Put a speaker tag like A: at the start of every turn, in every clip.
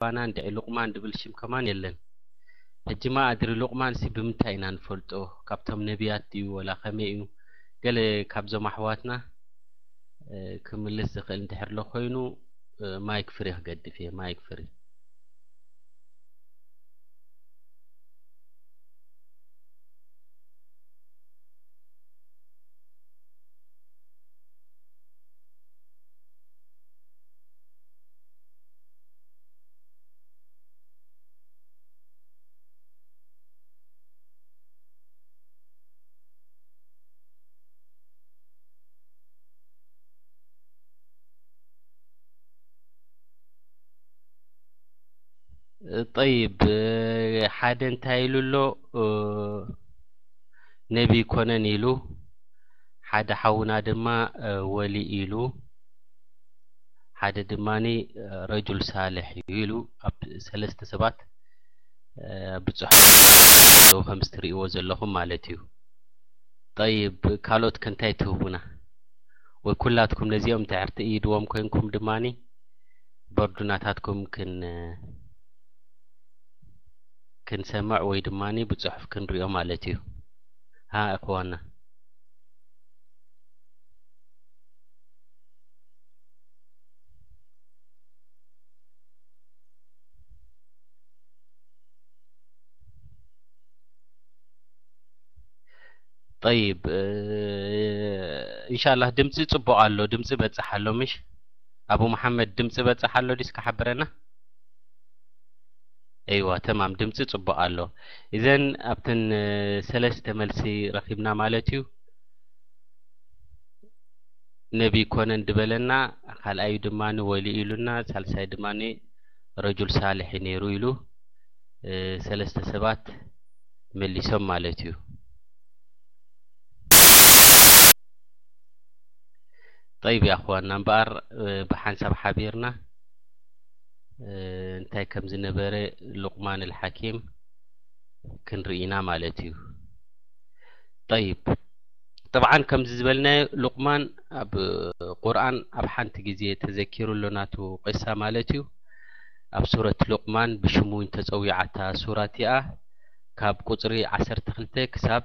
A: ባና እንድዒ ሉቅማን ድብል ሽም ከማን የለን ሕጂ ማኣ ድሪ ሉቅማንሲ ብምንታይ ኢና ንፈልጦ ካብቶም ነብያት ድዩ ወላ ከመይ እዩ ገለ ካብዞም ኣሕዋትና ክምልስ ዝክእል እንድሕር ኣሎ ኮይኑ ማይክ ፍሪ ክገድፍ እየ ማይክ ፍሪ ጠይብ ሓደ እንታይ ኢሉ ኣሎ ነቢ ኮነን ኢሉ ሓደ ሓውና ድማ ወሊ ኢሉ ሓደ ድማኒ ረጁል ሳልሕ እዩ ኢሉ ኣብ ሰለስተ ሰባት ብፁዕ ኣለው ከም እትርእይዎ ዘለኹም ማለት እዩ ጠይብ ካልኦት ከንታይ ትህቡና ወይ ኩላትኩም ነዚኦም ትዕርቲ እይድዎም ኮይንኩም ድማኒ በርዱናታትኩም ክን ክንሰምዕ ወይ ድማኒ ብፅሑፍ ክንሪኦ ማለት እዩ ሃ እኽዋና ጠይብ እንሻላ ድምፂ ፅቡቅ ኣሎ ድምፂ በፅሕ ኣሎ ምሽ ኣቡ መሓመድ ድምፂ በፅሕ ኣሎ ዲስ ክሓብረና እይዋ ተማም ድምፂ ፅቡቅ ኣሎ እዘን ኣብተን ሰለስተ መልሲ ረኪብና ማለት እዩ ነቢ ኮነ ድበለና ካልኣዩ ድማ ወሊ ኢሉና ሳልሳይ ድማ ረጁል ሳልሒ ነይሩ ኢሉ ሰለስተ ሰባት መሊሶም ማለት እዩ ጠይብ ያኹዋና እምበኣር ብሓንሳብ ሓቢርና እንታይ ከም ዝነበረ ሉቕማን ልሓኪም ክንርኢና ማለት እዩ ጠይብ ጠብዓን ከምዚ ዝበልናዮ ሉቕማን ኣብ ቁርኣን ኣብ ሓንቲ ግዜ ተዘኪሩ ኣሎ ናቱ ቂሳ ማለት እዩ ኣብ ሱረት ሉቕማን ብሽሙ እውን ተፀዊዓታ ሱራ እቲኣ ካብ ቁፅሪ ዓሰርተ ክልተ ክሳብ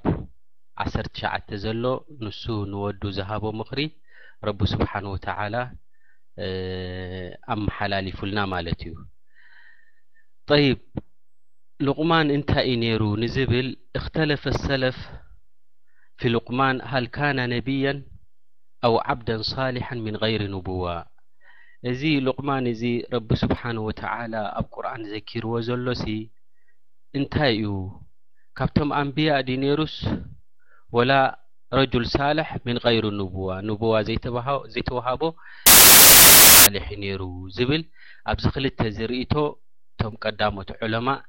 A: ዓሰርተ ትሽዓተ ዘሎ ንሱ ንወዱ ዝሃቦ ምኽሪ ረቢ ስብሓን ወተዓላ ኣመሓላሊፉልና ማለት እዩ ጠይብ ሉቕማን እንታይ እዩ ነይሩ ንዝብል እክተለፈ ሰለፍ ፊ ሉቅማን ሃል ካነ ነብያን ኣው ዓብደን ሳሊሐን ምን ገይሪ ኑቡዋ እዚ ሉቅማን እዚ ረቢ ስብሓን ወተዓላ ኣብ ቁርን ዘኪርዎ ዘሎ ሲ እንታይ እዩ ካብቶም ኣንብያ ድዩ ነይሩስ ወላ ረጁል ሳልሕ ምን ገይሪ ኑቡዋ ኑቡዋ ዘይተውሃቦ ሳልሕ እዩ ነይሩ ዝብል ኣብዚ ክልተ እዚ ርእቶ እቶም ቀዳሞት ዑለማእ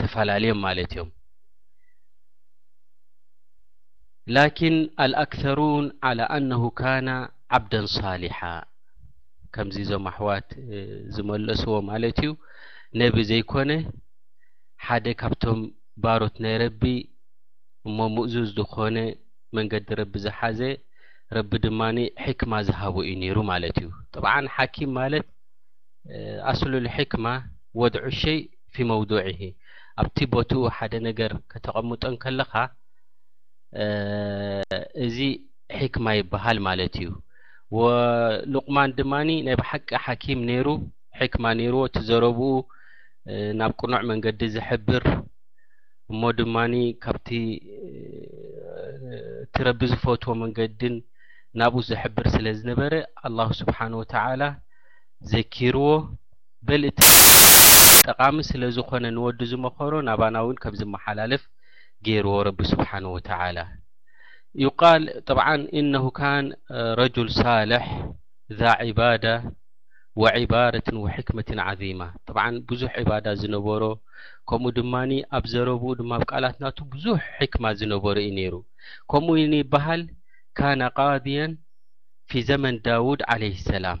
A: ተፈላለዮም ማለት እዮም ላኪን ኣልኣክተሩን ዓላ ኣነሁ ካነ ዓብደን ሳሊሓ ከምዚ እዞም ኣሕዋት ዝመለስዎ ማለት እዩ ነቢ ዘይኮነ ሓደ ካብቶም ባሮት ናይ ረቢ እሞ ምእዙዝ ዝኾነ መንገዲ ረቢ ዝሓዘ ረቢ ድማ ሕክማ ዝሃቦ እዩ ነይሩ ማለት እዩ ጥብዓ ሓኪም ማለት ኣስሉልሕክማ ወድዑ ሸይ ፊ መውዱዒሂ ኣብቲ ቦትኡ ሓደ ነገር ከተቐምጦ እንከለኻ እዚ ሒክማ ይበሃል ማለት እዩ። ወሉቕማን ድማ ናይ ብሓቂ ሓኪም ነይሩ ሒክማ ነይርዎ እቲ ዘረብኡ ናብ ቅኑዕ መንገዲ ዝሕብር እሞ ድማ ካብቲ እቲ ረቢ ዝፈትዎ መንገድን ናብኡ ዘሕብር ስለ ዝነበረ ኣላሁ ስብሓነሁ ወተዓላ ዘኪርዎ በል እቲ ምክርካ ጠቃሚ ስለ ዝኮነ ንወዱ ዝመከሮ ናባና ውን ከም ዝመሓላለፍ ገይርዎ ረቢ ስብሓን ወተዓላ ዩቃል ጠብዓን እነሁ ካን ረጁል ሳልሕ ዛ ዒባዳ ወዒባረትን ወሕክመትን ዓዚማ ጠብዓን ብዙሕ ዒባዳ ዝነበሮ ከምኡ ድማ ኣብ ዘረብኡ ድማ ኣብ ቃላት ናቱ ብዙሕ ሕክማ ዝነበሮ እዩ ነይሩ ከምኡ ውን ይበሃል ካነ ቃድያን ፊ ዘመን ዳውድ ዓለይሂ ሰላም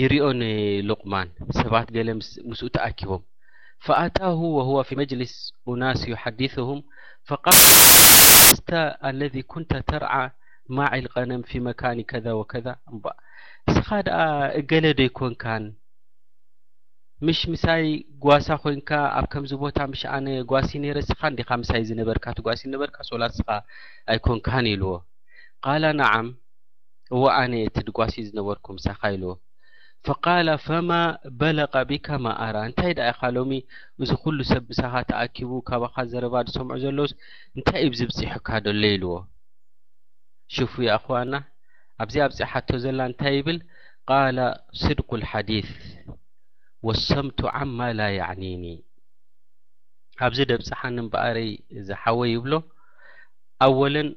A: ይሪኦ ን ሉቅማን ሰባት ገለ ምስኡ ተኣኪቦም ፈኣታሁ ወሁወ ፊ መጅሊስ ኡናስ ዩሓዲሱሁም ፈቃለ ኣለስተ ኣለዚ ኩንተ ተርዓ ማዒ ልቀነም ፊ መካኒ ከዛ ወከዛ እባ እስኻ ደኣ እገለ ዶ ኣይኮንካን ምሽ ምሳይ ጓሳ ኮንካ ኣብ ከምዚ ቦታ ምሽ ኣነ ጓሲ ነይረ እስኻ እንዲኻ ምሳይ ዝነበርካ ትጓሲ ዝነበርካስ ወላ እስኻ ኣይኮንካን ኢልዎ ቃለ ነዓም እወ ኣነ እቲ ድጓሲ ዝነበርኩ ምሳኻ ኢልዎ። ፈቃለ ፈማ በለቀ ቢካ ማ ኣራ እንታይ ደኣ ኢኻ ሎሚ እዚ ኹሉ ሰብ ምሳኻ ተኣኪቡ ካባኻ ዘረባ ዝሰምዑ ዘለውስ እንታይ እዩ ብዚ ብጺሑካ ደሎ ኢልዎ። ሹፉ ያኣኽዋና ኣብዚ ኣብጺሓቶ ዘላ እንታይ ይብል ቃለ ስድቁ ልሓዲስ ወሰምቱ ዓማ ላ ያዕኒኒ ኣብዚ ደብጽሓኒ እምበኣረይ እዚ ሓወይ ይብሎ ኣወለን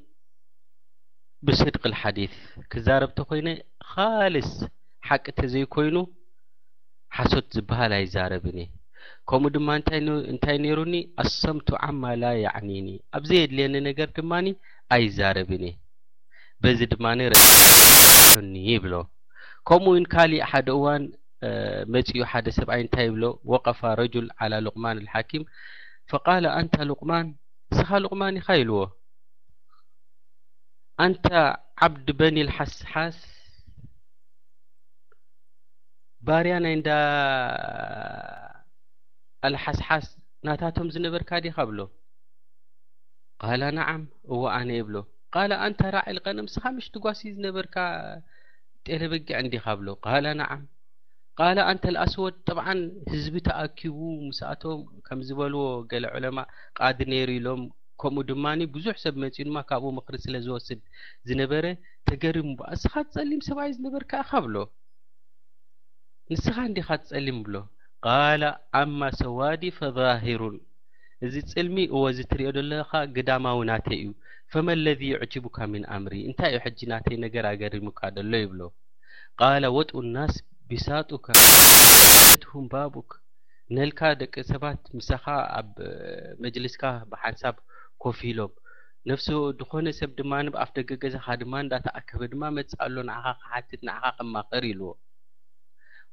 A: ብስድቅ ኣልሓዲት ክዛረብ ተኾይነ ኻልስ ሓቂ ተዘይኮይኑ ሓሶት ዝበሃል ኣይዛረብን እየ። ከምኡ ድማ እንታይ ነይሩኒ ኣሰምቱ ዓማ ላ ያዕኒኒ ኣብ ዘየድልየኒ ነገር ድማ ኣይዛረብን እየ። በዚ ድማ ረብሑኒ ይብሎ። ከምኡ እውን ካሊእ ሓደ እዋን መፂኡ ሓደ ሰብኣይ እንታይ ይብሎ ወቀፋ ረጁል ዓላ ሉቅማን ኣልሓኪም ፈቃለ ኣንታ ሉቅማን ንስኻ ሉቅማን ኢኻ ኢልዎ። ኣንታ ዓብድ በኒል ሓስሓስ ባርያ ናይ እንዳ ኣልሓስሓስ ናታቶም ዝነበርካ ዲኻ ብሎ ቃላ ነዓም እዎ ኣነ እየ ብሎ ቃላ ኣንታ ራዒ ልቀነ ምስኻ ምሽ ትጓሲ ዝነበርካ ጤለ በጊዕ እንዲኻ ብሎ ቃላ ነዓም ቃል ኣንተ ልኣስወድ ጥብዓን ህዝቢ ተኣኪቡ ምስኣቶም ከም ዝበልዎ ገለ ዑለማ ቃዲ ነይሩ ኢሎም ከምኡ ድማ ብዙሕ ሰብ መጺኡ ድማ ካብኡ ምኽሪ ስለ ዝወስድ ዝነበረ ተገሪሙ ብኣ እስኻ ትጸሊም ሰብኣይ ዝነበርካ እኻ ብሎ ንስኻ እንዲኻ ትጸሊም ብሎ ቃለ ኣማ ሰዋዲ ፈዛሂሩን እዚ ጽልሚ እወ እዚ ትሪኦ ዘለኻ ግዳማዊ ናተይ እዩ ፈመ ለዚ ዩዕጅቡካ ምን ኣምሪ እንታይ እዩ ሕጂ ናተይ ነገር ኣገሪሙካ ደሎ ይብሎ ቃለ ወጥኡ ናስ ቢሳጡከ ወሰደትሁም ባቡክ ነልካ ደቂ ሰባት ምሳኻ ኣብ መጅልስካ ብሓንሳብ ኮፍ ኢሎም ነፍሲ ድኾነ ሰብ ድማ ብ ኣፍ ደገ ገዛኻ ድማ እንዳተኣከበ ድማ መጽእ ኣሎ ንዓኻ ክሓትት ንዓኻ ከማኸር ኢልዎ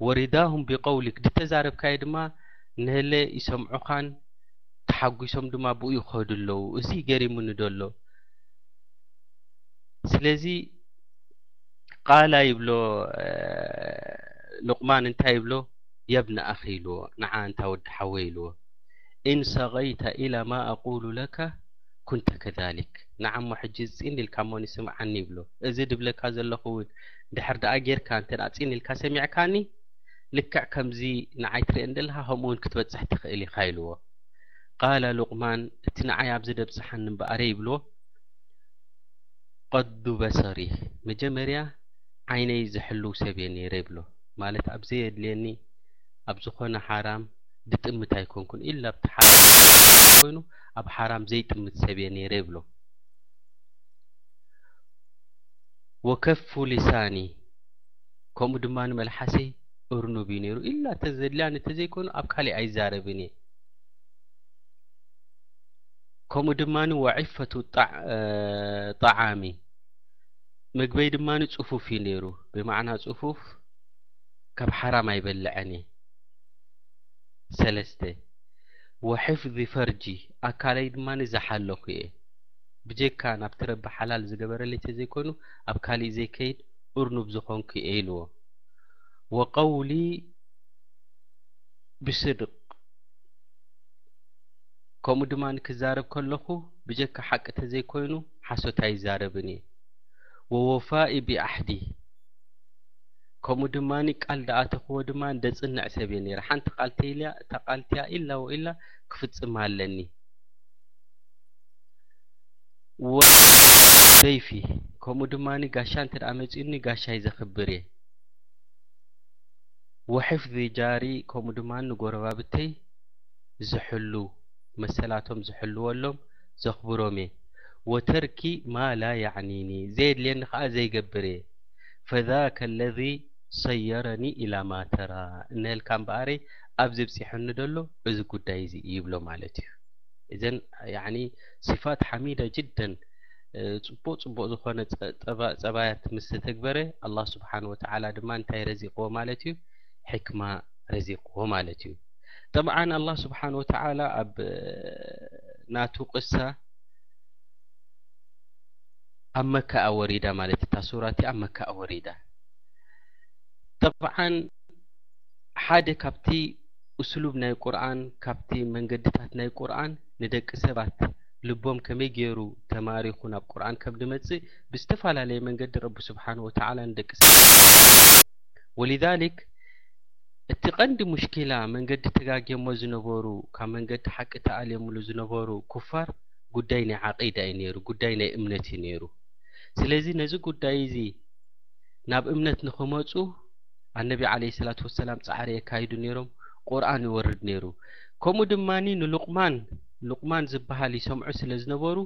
A: ወሪዳሁም ቢቀውሊክ ድተዛረብካዮ ድማ ነለ ይሰምዑኻን ተሓጒሶም ድማ ብኡ ይኸዱ ኣለዉ እዙይ ገሪሙኒ ደሎ ስለዚ ቃላ ይብሎ ሉቕማን እንታይ ይብሎ የብነ ኣኺ ኢልዎ ንዓ ኣንታ ወዲ ሓወይ ኢልዎ ኢን ሰገይተ ኢላ ማ ኣቁሉ ለከ ኩንተ ከዛሊክ ንዓ እሞ ሕጂ ጽን ኢልካሞኒ ስምዓኒ ይብሎ እዚ ድብለካ ዘለኹ ውን ድሕር ደኣ ጌርካ እንተ ጽን ኢልካ ሰሚዕካኒ ልክዕ ከምዚ ንዓይ ትርእየኒ ደለኻ ከምኡ ውን ክትበጽሕ ትኽእል ኢኻ ኢልዎ ቃለ ሉቅማን እቲ ንዓይ ኣብዚ ደብጽሓኒ እምበኣረ ይብሎ ቀዱ በሰሪ መጀመርያ ዓይነይ ዝሕልው ሰብ እየ ኔረ ይብሎ። ማለት ኣብ ዘየድልየኒ ኣብ ዝኾነ ሓራም ድጥምት ኣይኮንኩን ኢላ ኣብቲ ሓራም ዝጥምት እንተኾይኑ ኣብ ሓራም ዘይጥምት ሰብ እየ ነይረ ይብሎ ወከፉ ሊሳኒ ከምኡ ድማ መልሓሰይ እርኑብ እዩ ነይሩ ኢላ ተዘድልያን እተዘይኮይኑ ኣብ ካሊእ ኣይዛረብን እየ ከምኡ ድማ ወዒፈቱ ጣዓሚ ምግበይ ድማ ጽፉፍ እዩ ነይሩ፣ ብማዕና ጽፉፍ ካብ ሓራም ኣይበልዐን እየ። ሰለስተ፣ ወሕፍዚ ፈርጂ፣ ኣካለይ ድማ ዝሓለኹ እየ፣ ብጀካ ናብቲ ረቢ ሓላል ዝገበረለይ ተዘይኮይኑ ኣብ ካሊእ ዘይከይድ እርኑብ ዝኾንኩ እየ ኢልዎ። ወቀውሊ ብስድቅ፣ ከምኡ ድማ ክዛረብ ከለኹ ብጀካ ሓቂ ተዘይኮይኑ፣ ሓሶት ኣይዛረብን እየ ወወፋኢ ቢኣሕዲ ከምኡ ድማ ቃል ዳኣተክዎ ድማ ደፅንዕ ሰብ እየ ነይረ ሓንቲ ቃል ተይልያ እታ ቃል ትያ ኢላ ወኢላ ክፍፅም ኣለኒ ወደይፊ ከምኡ ድማ ጋሻ እንተ ደኣ መፅኡኒ ጋሻይ ዘኽብር እየ ወሕፍዚ ጃሪ ከምኡ ድማ ንጎረባብተይ ዝሕሉ መሰላቶም ዝሕልወሎም ዘኽብሮም እየ ወተርኪ ማ ላ ያዕኒኒ ዘየድልየኒ ከኣ ዘይገብር እየ ፈዛከ ለዚ ሰየረኒ ኢላ ማ ተራ እነሀልካ እምበኣረይ ኣብዚ ኣብጺሑኒ ደሎ እዚ ጉዳይ እዚ ይብሎ ማለት እዩ እዘን ያዕኒ ሲፋት ሓሚዳ ጅደን ጽቡቕ ጽቡቕ ዝኾነ ጸባያት ምስ ተተግበረ ኣላህ ስብሓን ወተዓላ ድማ እንታይ ረዚቕዎ ማለት እዩ ሕክማ ረዚቕዎ ማለት እዩ ጠብዓን ኣላ ስብሓን ወተላ ኣብ ናቱ ቅሳ ኣብ መካ ኣወሪዳ ማለት እታ ሱራ እቲ ኣብ መካ ኣወሪዳ ጠብዓን ሓደ ካብቲ እስሉብ ናይ ቁርን ካብቲ መንገድታት ናይ ቁርን ንደቂ ሰባት ልቦም ከመይ ገይሩ ተማሪኹ ናብ ቁርን ከም ድመፅእ ብዝተፈላለየ መንገዲ ረቢ ስብሓን ወተላ ንደቂ ሰባት ወሊዛሊክ እቲ ቀንዲ ሙሽኪላ መንገዲ ተጋግየሞ ዝነበሩ ካብ መንገዲ ሓቂ ተኣልየምሉ ዝነበሩ ኩፋር ጉዳይ ናይ ዓቂዳ እዩ ነይሩ ጉዳይ ናይ እምነት እዩ ነይሩ ስለዚ ነዚ ጉዳይ እዚ ናብ እምነት ንክመጹ ኣነቢ ዓለይሂ ሰላቱ ወሰላም ጻዕሪ የካይዱ ነይሮም ቁርኣን ይወርድ ነይሩ ከምኡ ድማ ንሉቅማን ሉቅማን ዝበሃል ይሰምዑ ስለ ዝነበሩ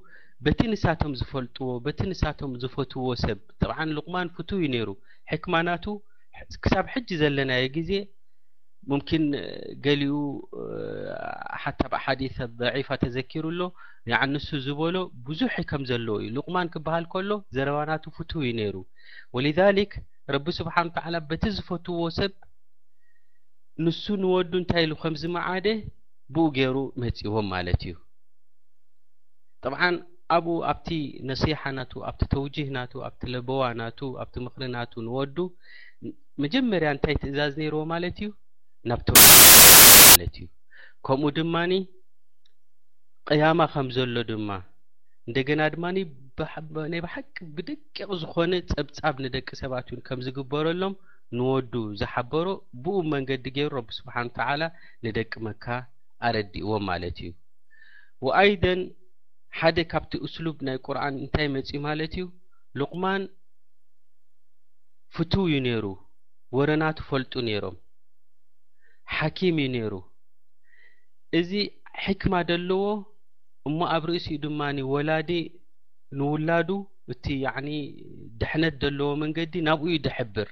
A: በቲ ንሳቶም ዝፈልጥዎ በቲ ንሳቶም ዝፈትዎ ሰብ ጠብዓን ሉቅማን ፍቱው እዩ ነይሩ ሕክማ ናቱ ክሳብ ሕጂ ዘለናዮ ግዜ ሙምኪን ገሊኡ ሓታ ብ ሓዲት ደዒፋ ተዘኪሩ ኣሎ ያዓኒ ንሱ ዝበሎ ብዙሕ ሕከም ዘለዎ እዩ ሉቅማን ክበሃል ከሎ ዘረባ ናቱ ፍቱው እዩ ነይሩ ወሊዛሊክ ረቢ ስብሓን ወተዓላ በቲ ዝፈትዎ ሰብ ንሱ ንወዱ እንታይ ኢሉ ከም ዝመዓደ ብኡ ገይሩ መጺዎም ማለት እዩ ጠብዓን ኣብኡ ኣብቲ ነሲሓ ናቱ ኣብቲ ተውጂህ ናቱ ኣብቲ ለበዋ ናቱ ኣብቲ ምኽሪ ናቱ ንወዱ መጀመርያ እንታይ ትእዛዝ ነይርዎ ማለት እዩ ናብ ተውሒድ ማለት እዩ ከምኡ ድማ ቅያማ ከም ዘሎ ድማ እንደገና ድማ ናይ ብሓቂ ብደቂቕ ዝኾነ ጸብጻብ ንደቂ ሰባት እውን ከም ዝግበረሎም ንወዱ ዝሓበሮ ብኡ መንገዲ ገይሩ ረቢ ስብሓን ተዓላ ንደቂ መካ ኣረዲእዎም ማለት እዩ ወኣይደን ሓደ ካብቲ እስሉብ ናይ ቁርኣን እንታይ መጺኡ ማለት እዩ ሉቅማን ፍቱው እዩ ነይሩ ወረናቱ ፈልጡ ነይሮም ሓኪም እዩ ነይሩ እዚ ሕክማ ደለዎ እሞ ኣብ ርእሲኡ ድማ ወላዲ ንውላዱ እቲ ድሕነት ደለዎ መንገዲ ናብኡ እዩ ድሕብር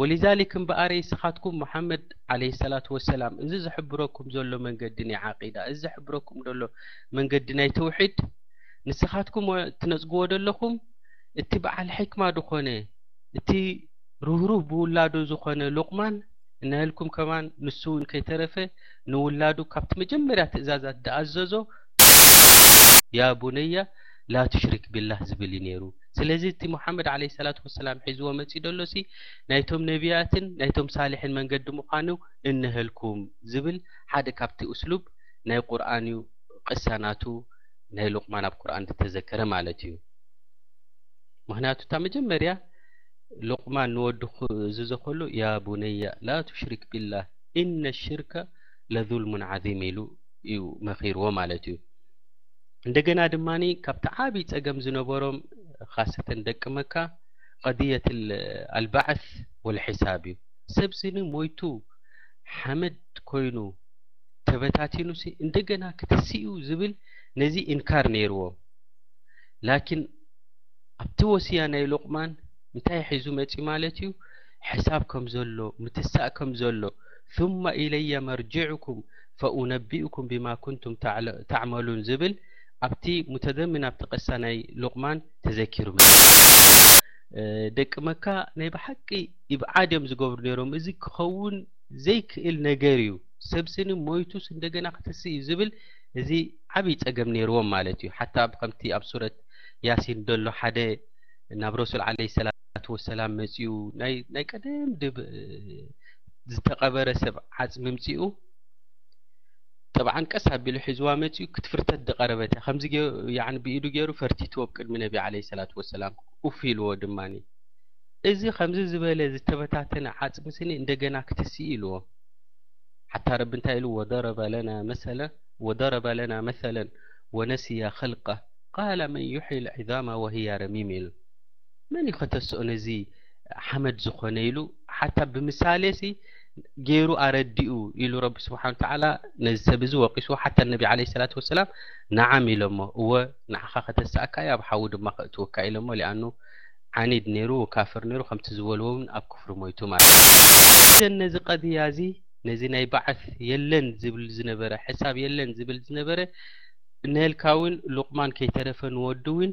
A: ወሊዛሊክ እምበኣር ኢስኻትኩም ሙሓመድ ዓለይሂ ሰላቱ ወሰላም እዚ ዝሕብረኩም ዘሎ መንገዲ ናይ ዓቂዳ እዚ ዝሕብረኩም ዘሎ መንገዲ ናይ ተውሒድ ንስኻትኩም እትነጽግዎ ዘለኹም እቲ በዓል ሕክማ ዝኾነ እቲ ርህሩህ ብውላዱ ዝኾነ ሉቕማን እናልኩም ከማን ንሱ እውን ከይተረፈ ንውላዱ ካብቲ መጀመርያ ትእዛዛት ዝኣዘዞ ያ ቡነያ ላ ትሽሪክ ቢላህ ዝብል እዩ ነይሩ ስለዚ እቲ ሙሓመድ ዓለይሂ ሰላቱ ወሰላም ሒዝዎ መጺኡ ደሎሲ ናይቶም ነብያትን ናይቶም ሳሊሒን መንገዲ ምዃኑ እነሀልኩም ዝብል ሓደ ካብቲ እስሉብ ናይ ቁርኣን እዩ ቅሳ ናቱ ናይ ሉቅማን ኣብ ቁርኣን ዝተዘከረ ማለት እዩ ምክንያቱ እታ መጀመርያ ሉቅማን ንወዱ ክእዝዞ ከሎ ያ ቡነያ ላ ቱሽሪክ ቢላህ ኢነ ሽርከ ለዙልሙን ዓዚም ኢሉ እዩ መኺርዎ ማለት እዩ እንደገና ድማ ካብቲ ዓብዪ ፀገም ዝነበሮም ካሰተን ደቂ መካ ቀድየት ኣልባዕስ ወልሒሳብ እዩ ሰብስኒ ሞይቱ ሓመድ ኮይኑ ተበታቲኑ ሲ እንደገና ክትስኡ ዝብል ነዚ ኢንካር ነይርዎም ላኪን ኣብቲ ወስያ ናይ ሉቕማን እንታይ ሒዙ መፂ ማለት እዩ ሕሳብ ከም ዘሎ ምትሳእ ከም ዘሎ ثመ ኢለየ መርጅዕኩም ፈኡነቢኡኩም ቢማ ኩንቱም ተዕመሉን ዝብል ኣብቲ ሙተደምን ኣብቲ ቅሳ ናይ ሉቅማን ተዘኪሩ መጺኡ። ደቂ መካ ናይ ብሓቂ ኢብዓድ እዮም ዝገብሩ ነይሮም እዚ ክኸውን ዘይክእል ነገር እዩ ሰብ ስኒ ሞይቱስ እንደገና ክትስእ እዩ ዝብል እዚ ዓብይ ጸገም ነይርዎም ማለት እዩ ሓታ ኣብ ከምቲ ኣብ ሱረት ያሲን ደሎ ሓደ ናብ ረሱል ዓለይሂ ሰላቱ ወሰላም መጺኡ ናይ ናይ ቀደም ዝተቐበረ ሰብ ዓጽ ምምጺኡ ጠብዓን ቀስ ኣቢሉ ሒዝዋ መጺኡ ክትፍርተት ዝቐረበት እያ ከምዚ ያኒ ብኢዱ ገይሩ ፈርቲትዎ ቅድሚ ነቢ ዓለ ሰላት ወሰላም ኡፍ ኢልዎ ድማ እዚ ከምዚ ዝበለ ዝተበታተነ ዓጽሚ ስኒ እንደገና ክትስኢ ኢልዎ ሓታ ረቢ እንታይ ኢሉ ወደረበ ለና መሰለ ወደረበ ለና መሰለን ወነስያ ኸልቀ ቃለ መን ዩሒ ልዕዛማ ወህያ ረሚም ኢሉ መን እዩ ከተስኦ ነዚ ሓመድ ዝኾነ ኢሉ ሓታ ብምሳሌ ሲ ገይሩ ኣረዲኡ ኢሉ ረቢ ስብሓን ወተዓላ ነዚ ሰብ እዚ ወቂሱ ሓታ ነቢ ዓለ ሰላት ወሰላም ንዓም ኢሎሞ እወ ንዓኻ ከተሳእካ እዩ ኣብ ሓዊ ድማ ከእትወካ ኢሎሞ ሊኣኑ ዓኒድ ነይሩ ወካፍር ነይሩ ከምቲ ዝበልዎ እውን ኣብ ክፍሪ ሞይቱ ማለት እዩ ነዚ ቀድያ እዚ ነዚ ናይ በዓት የለን ዝብል ዝነበረ ሕሳብ የለን ዝብል ዝነበረ ነልካ እውን ሉቕማን ከይተረፈ ንወዱ እውን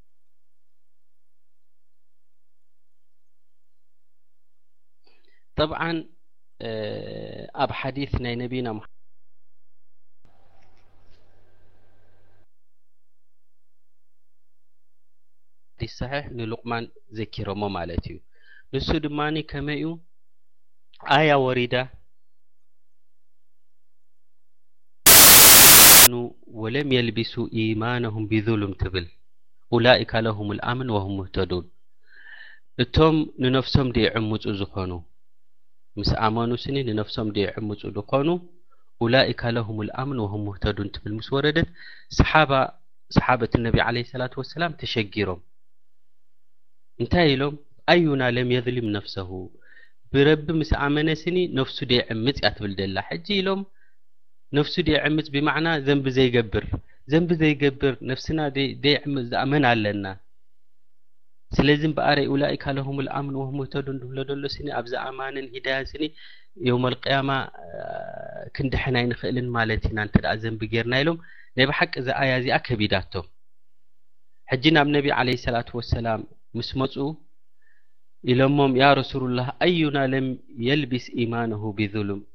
A: ጠብዓን ኣብ ሓዲስ ናይ ነቢና ሓዲስ ሰሒሕ ንሉቕማን ዘኪሮሞ ማለት እዩ ንሱ ድማ ከመይ እዩ ኣያ ወሪዳ ኣመኑ ወለም የልቢሱ ኢማነሁም ቢዙሉም ትብል ኡላኢካ ለሁሙል ኣምን ወሁም ሙህተዱን እቶም ንነፍሶም ደይዕምፁ ዝኾኑ ምስ ኣመኑ ስኒ ንነፍሶም ደይዕምፁ ድኾኑ ኡላኢካ ለሁሙል ኣምን ወሁም ሙህተዱን ትብል ምስ ወረደት ሰሓባ ሰሓበት ነቢ ዓለይሂ ሰላቱ ወሰላም ተሸጊሮም እንታይ ኢሎም ኣዩና ለም የዝሊም ነፍሰሁ ብረቢ ምስ ኣመነ ስኒ ነፍሱ ደይዕምፅ እያ ትብል ዘላ ሕጂ ኢሎም ነፍሱ ደይዕምጽ ብማዕና ዘንቢ ዘይገብር ዘንቢ ዘይገብር ነፍስና ደይዕምጽ ደኣ መን ኣለና ስለዚ እምበኣረይ ኡላኢካ ለሁም ልኣምን ወሁም ሙህተዱን ዝብሎ ዘሎ ስኒ ኣብዚ ኣማንን ሂዳያን ስኒ ዮም ኣልቅያማ ክንድሕን ኣይንኽእልን ማለት ኢና እንተ ደኣ ዘንቢ ጌርና ኢሎም ናይ ብሓቂ እዚ ኣያ እዚኣ ከቢዳቶም ሕጂ ናብ ነቢ ዓለይሂ ሰላቱ ወሰላም ምስ መጹ ኢሎሞም ያ ረሱሉላህ ኣዩና ለም የልቢስ ኢማንሁ ብዙሉም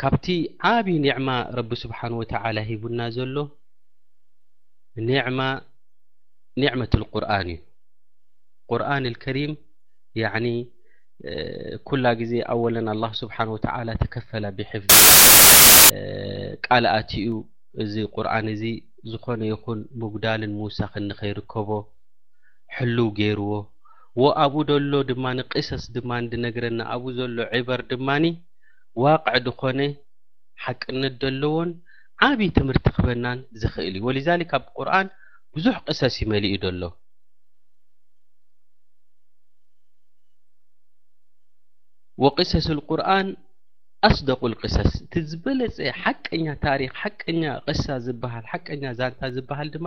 A: ካብቲ ዓብዪ ኒዕማ ረቢ ስብሓን ወተዓላ ሂቡና ዘሎ ኒዕማ ኒዕመት ልቁርን እዩ ቁርን ልከሪም ያኒ ኩላ ግዜ ኣወለን ኣላ ስብሓን ወተዓላ ተከፈላ ብሕፍዚ ቃል ኣትኡ እዚ ቁርን እዚ ዝኾነ ይኹን ምጉዳልን ምውሳኽን ንኸይርከቦ ሕልው ገይርዎ ወኣብኡ ደሎ ድማ ቕሰስ ድማ ድነግረና ኣብኡ ዘሎ ዒበር ድማ ዋቕዕ ድኾነ ሓቅነት ደለዎን ዓብይ ትምህርቲ ክበናን ዝኽእል እዩ ወሊዛሊክ ኣብ ቁርን ብዙሕ ቕሰስ እዩ መሊኡ ደሎ ወቕሰስ ልቁርን ኣስደቁ ልቅሰስ እቲ ዝበለፀ ሓቀኛ ታሪክ ሓቀኛ ቕሳ ዝበሃል ሓቀኛ ዛንታ ዝበሃል ድማ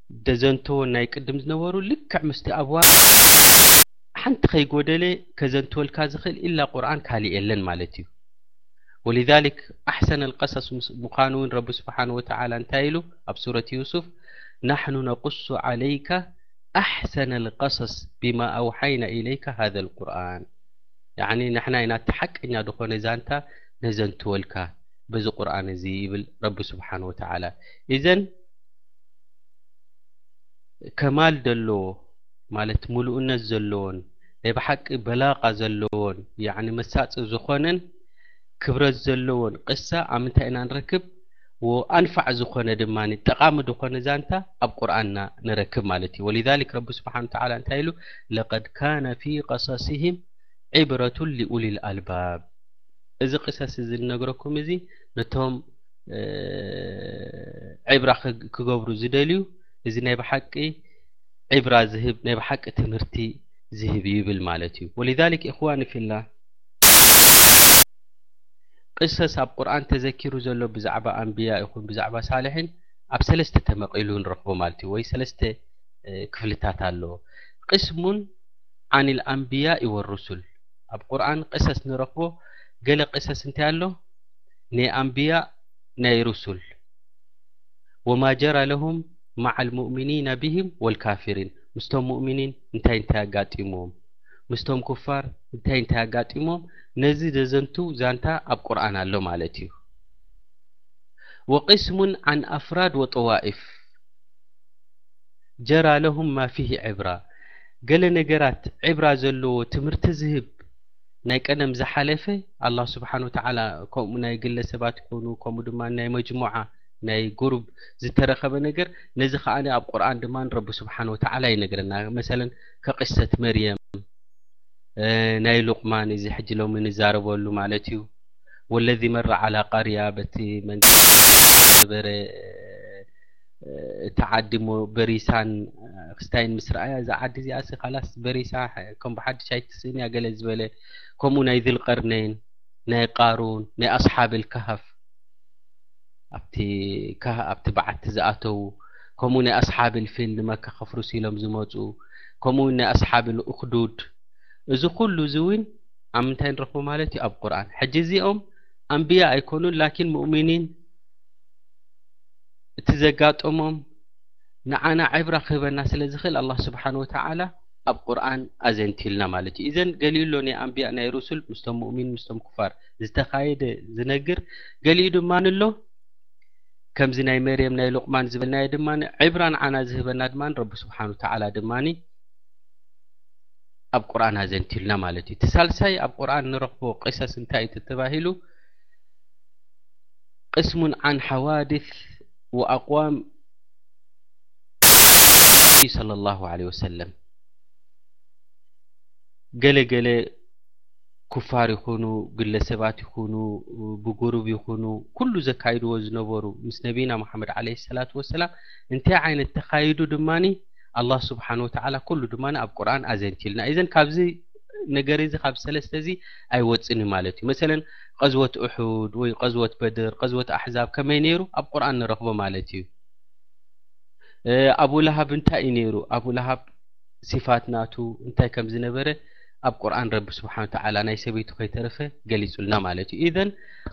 A: ደዘንተዎ ናይ ቅድም ዝነበሩ ልክዕ ምስቲ ኣብዋ ሓንቲ ከይጎደለ ከዘንትወልካ ዝኽእል ኢላ ቁርኣን ካልእ የለን ማለት እዩ ወሊዛሊክ ኣሕሰን ኣልቀሰስ ምዃኑ እውን ረቢ ስብሓን ወተዓላ እንታይ ኢሉ ኣብ ሱረት ዩሱፍ ናሕኑ ነቁሱ ዓለይካ ኣሕሰን ኣልቀሰስ ብማ ኣውሓይና ኢለይካ ሃዘ ልቁርኣን ያዕኒ ንሕና ኢና እቲ ሓቀኛ ዝኾነ ዛንታ ነዘንትወልካ በዚ ቁርኣን እዚ ይብል ረቢ ስብሓን ወተዓላ እዘን ከማል ደለዎ ማለት ምሉእነት ዘለዎን ናይ ብሓቂ በላቃ ዘለዎን ያዕኒ መሳጢ ዝኾነን ክብረት ዘለዎን ቅሳ ኣብ ምንታይ ኢና ንረክብ ወኣንፋዕ ዝኾነ ድማ ጠቓሚ ዝኾነ ዛንታ ኣብ ቁርኣንና ንረክብ ማለት እዩ ወሊዛሊክ ረቢ ስብሓን ተዓላ እንታይ ኢሉ ለቀድ ካነ ፊ ቀሰሲህም ዒብረቱን ሊኡሊል ኣልባብ እዚ ቅሰስ እዚ ንነግረኩም እዚ ነቶም ዕብራ ክገብሩ ዝደልዩ እዚ ናይ ብሓቂ ዕብራ ዝህብ ናይ ብሓቂ ትምህርቲ ዝህብ ይብል ማለት እዩ ወሊዛሊክ እኽዋኒ ፊላ ቅሰስ ኣብ ቁርን ተዘኪሩ ዘሎ ብዛዕባ ኣንብያ ይኹን ብዛዕባ ሳልሒን ኣብ ሰለስተ ተመቒሉ ንረኽቦ ማለት እዩ ወይ ሰለስተ ክፍልታት ኣለዎ ቅስሙን ዓን ልኣንብያ ወሩሱል ኣብ ቁርን ቅሰስ ንረኽቦ ገለ ቅሰስ እንታይ ኣሎ ናይ ኣንብያ ናይ ሩሱል ወማ ጀራ ለሁም ማዓ ልሙእሚኒና ቢሂም ወልካፊሪን ምስቶም ሙእሚኒን እንታይ እንታይ ኣጋጢምዎም ምስቶም ኩፋር እንታይ እንታይ ኣጋጢምዎም ነዚ ዘዘንቱ ዛንታ ኣብ ቁርኣን ኣሎ ማለት እዩ ወቅስሙን ዓን ኣፍራድ ወጠዋኢፍ ጀራ ለሁም ማፊሂ ዕብራ ገለ ነገራት ዕብራ ዘለዎ ትምህርቲ ዝህብ ናይ ቀደም ዝሓለፈ ኣላህ ስብሓን ወተዓላ ከምኡ ናይ ግለ ሰባት ኮኑ ከምኡ ድማ ናይ መጅሙዓ ናይ ጉሩብ ዝተረኸበ ነገር ነዚ ከኣ ኣብ ቁርን ድማ ረቢ ስብሓን ወተዓላ ይነገረና መሰለ ከቂሰት መርየም ናይ ሉቕማን እዚ ሕጂ ሎሚ ንዛረበሉ ማለት እዩ ወለዚ መራ ዓላ ቃርያ በቲ መንገዲ ዝነበረ እቲ ዓዲ እሞ በሪሳን ክስታይን ምስ ረኣያ እዛ ዓዲ እዚኣሲ ካላስ በሪሳ ከም ብሓድሽ ኣይትስእን እያ ገለ ዝበለ ከምኡ ናይ ዝልቀርነይን ናይ ቃሩን ናይ ኣስሓብል ካሃፍ ኣብቲ ካህ ኣብቲ በዓቲ ዝኣተዉ ከምኡ ናይ ኣስሓብል ፊል ንመካ ከፍርሱ ኢሎም ዝመፁ ከምኡ ውን ናይ ኣስሓብል እክዱድ እዚ ኩሉ እዚ እውን ኣብ ምንታይ ንረኽቦ ማለት እዩ ኣብ ቁርን ሕጂ እዚኦም ኣንብያ ኣይኮኑን ላኪን ሙእሚኒን እቲ ዘጋጠሞም ንዓና ዕብራ ክህበና ስለ ዝኽእል ኣላ ስብሓን ወተዓላ ኣብ ቁርን ኣዘንትዩልና ማለት እዩ እዘን ገሊኡ ኣሎ ናይ ኣንብያ ናይ ሩሱል ምስቶም ሙእሚን ምስቶም ክፋር ዝተኻየደ ዝነግር ገሊኡ ድማ ኣሎ ከምዚ ናይ መርየም ናይ ሉቕማን ዝበልናዮ ድማ ዕብራ ንዓና ዝህበና ድማ ረቢ ስብሓን ወተዓላ ድማ ኣብ ቁርን ኣዘንትዩልና ማለት እዩ እቲ ሳልሳይ ኣብ ቁርን ንረኽቦ ቅሰስ እንታይ እዩ ተተባሂሉ ቅስም ዓን ሓዋድስ ወኣቅዋም ነቢ ሰለላሁ ዓለይሂ ወሰለም ገለ ገለ ኩፋር ይኹኑ ግለ ሰባት ይኹኑ ብጉሩብ ይኹኑ ኩሉ ዘካይድዎ ዝነበሩ ምስ ነቢና መሓመድ ዓለ ሰላት ወሰላም እንታይ ዓይነት ተኻይዱ ድማ ኣላ ስብሓን ወተዓላ ኩሉ ድማ ኣብ ቁርን ኣዘንቲልና እዘን ካብዚ ነገር እዚ ካብ ሰለስተ እዚ ኣይወፅኒ ማለት እዩ መሰለን ቐዝወት ኡሑድ ወይ ቐዝወት በድር ቐዝወት ኣሕዛብ ከመይ ነይሩ ኣብ ቁርኣን ንረኽቦ ማለት እዩ ኣቡ ለሃብ እንታይ እዩ ነይሩ ኣቡ ለሃብ ሲፋት ናቱ እንታይ ከም ዝነበረ ኣብ ቁርን ረቢ ስብሓን ወተዓላ ናይ ሰበይቱ ከይተረፈ ገሊጹልና ማለት እዩ ኢዘን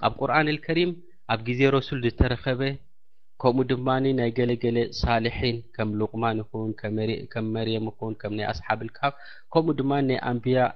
A: ኣብ ቁርን ኣልከሪም ኣብ ግዜ ረሱል ዝተረኸበ ከምኡ ድማ ናይ ገለገለ ሳልሒን ከም ሉቕማን ይኹን ከም መርየም ይኹን ከም ናይ ኣስሓብ ልካብ ከምኡ ድማ ናይ ኣንብያ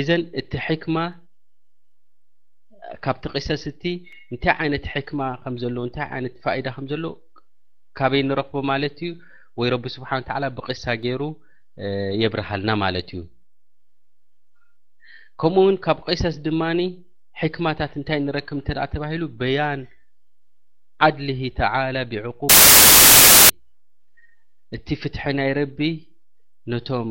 A: ኢዘን እቲ ሕክማ ካብቲ ቂሰስ እቲ እንታይ ዓይነት ሕክማ ከም ዘለዎ እንታይ ዓይነት ፋኢዳ ከም ዘለዎ ካበይ ንረኽቦ ማለት እዩ ወይ ረቢ ስብሓን ተዓላ ብቂሳ ገይሩ የብርሃልና ማለት እዩ ከምኡ ውን ካብ ቂሰስ ድማኒ ሕክማታት እንታይ ንረክብ እንተ ተባሂሉ በያን ዓድልሂ ተዓላ ብዕቁብ እቲ ፍትሒ ናይ ረቢ ነቶም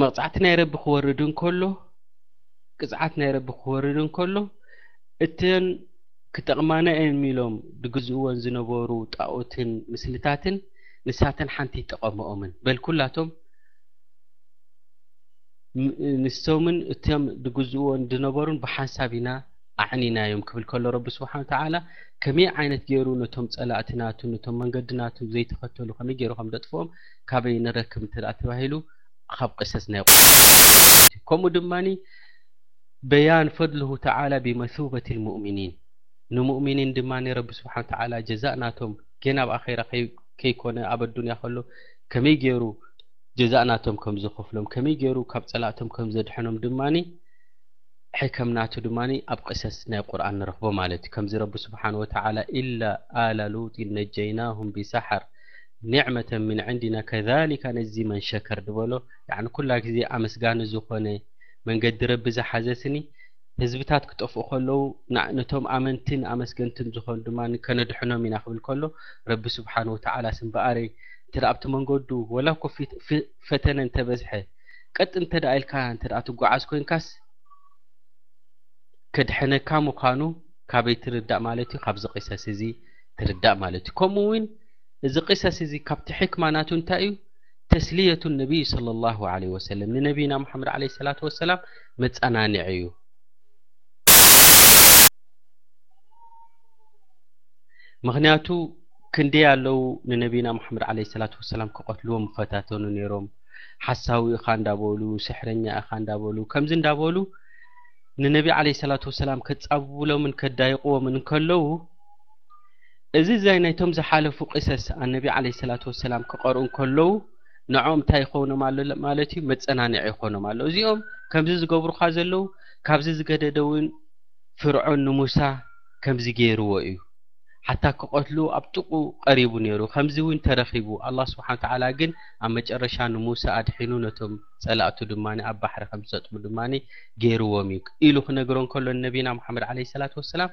A: መቕጻዕቲ ናይ ረቢ ክወርድ እንከሎ ቅጽዓት ናይ ረቢ ክወርድ እንከሎ እተን ክጠቕማና እየን ኢሎም ዝግዝእወን ዝነበሩ ጣኦትን ምስልታትን ንሳተን ሓንቲ ይጠቐመኦምን በል ኩላቶም ንሶምን እቶም ዝግዝእዎን ዝነበሩን ብሓንሳብ ኢና ኣዕኒናዮም ክብል ከሎ ረቢ ስብሓን ወተዓላ ከመይ ዓይነት ገይሩ ነቶም ጸላእቲ ናቱ ነቶም መንገዲ ናቱ ዘይተኸተሉ ከመይ ገይሩ ከም ደጥፍኦም ካበይ ንረክብ እንተ ተባሂሉ ካብ ቅሰስ ናይ ቁርኣን ከምኡ ድማ በያን ፈድሉሁ ተዓላ ብመሱበቲል ሙእሚኒን ንሙእሚኒን ድማ ረቢ ስብሓን ወተዓላ ጀዛእ ናቶም ጌና ኣብ ኣኼራ ከይኮነ ኣብ ኣዱንያ ከሎ ከመይ ገይሩ ጀዛእ ናቶም ከም ዝኸፍሎም ከመይ ገይሩ ካብ ፀላእቶም ከም ዘድሐኖም ድማ ሕከም ናቱ ድማ ኣብ ቅሰስ ናይ ቁርኣን ንረኽቦ ማለት እዩ ከምዚ ረቢ ስብሓን ወተዓላ ኢላ ኣላ ሉጢን ነጀይናሁም ብሳሓር ኒዕመተን ሚን ዕንዲና ከዛሊካ ነጅዚ መን ሸከር ድበሎ ያኒ ኩላ ግዜ ኣመስጋኒ ዝኮነ መንገዲ ረቢ ዝሓዘ ስኒ ህዝብታት ክጠፍኡ ከለዉ ነቶም ኣመንትን ኣመስገንትን ዝኮኑ ድማ ከነድሕኖም ኢና ክብል ከሎ ረቢ ስብሓን ወተዓላ ስምበኣረይ እንተ ኣብቲ መንገዱ ወላ እኮ ፈተነ እንተ በዝሐ ቀጥ እንተ ኢልካ እንተ ትጓዓዝ ኮይንካስ ከድሕነካ ምዃኑ ካበይ ትርዳእ ማለት እዩ ካብዚ ቂሰስ እዚ ትርዳእ ማለት እዩ ከምኡ እውን እዚ ቂሰስ እዚ ካብቲ ሕክማ ናቱ እንታይ እዩ ተስልየቱ ነብይ ሶለ ላሁ ዓለይሂ ወሰለም ንነብይና ሙሓመድ ዓለይሂ ሰላቱ ወሰላም መጸናንዒ እዩ። ምኽንያቱ ክንደይ ኣለው ንነብይና ሙሓመድ ዓለይሂ ሰላቱ ወሰላም ክቐትልዎም ዝፈታተኑ ነይሮም ሓሳዊ ኢኻ እንዳበሉ ስሕረኛ ኢኻ እንዳበሉ ከምዚ እንዳበሉ ንነቢ ዓለይሂ ሰላቱ ወሰላም ከጻብብሎምን ከዳይቕዎምን እንከለው እዚ ዛይ ናይቶም ዝሓለፉ ቂሰስ ኣነቢ ዓለይሂ ሰላቱ ወሰላም ክቐርኡ እንከለዉ ንዖኦም እንታይ ይኸውኖም ኣሎ ማለት እዩ መጸናንዒ ይኾኖም ኣሎ እዚኦም ከምዚ ዝገብሩኻ ዘለዉ ካብዚ ዝገደደ እውን ፍርዖን ንሙሳ ከምዚ ገይርዎ እዩ ሓታ ክቐትሉ ኣብ ጥቑ ቀሪቡ ነይሩ ከምዚ እውን ተረኺቡ ኣላ ስብሓን ተዓላ ግን ኣብ መጨረሻ ንሙሳ ኣድሒኑ ነቶም ጸላእቱ ድማ ኣብ ባሕሪ ከም ዝሰጥሙ ድማ ገይርዎም እዩ ኢሉ ክነግሮ እንከሎ ንነቢና ሙሓመድ ዓለይሂ ሰላቱ ወሰላም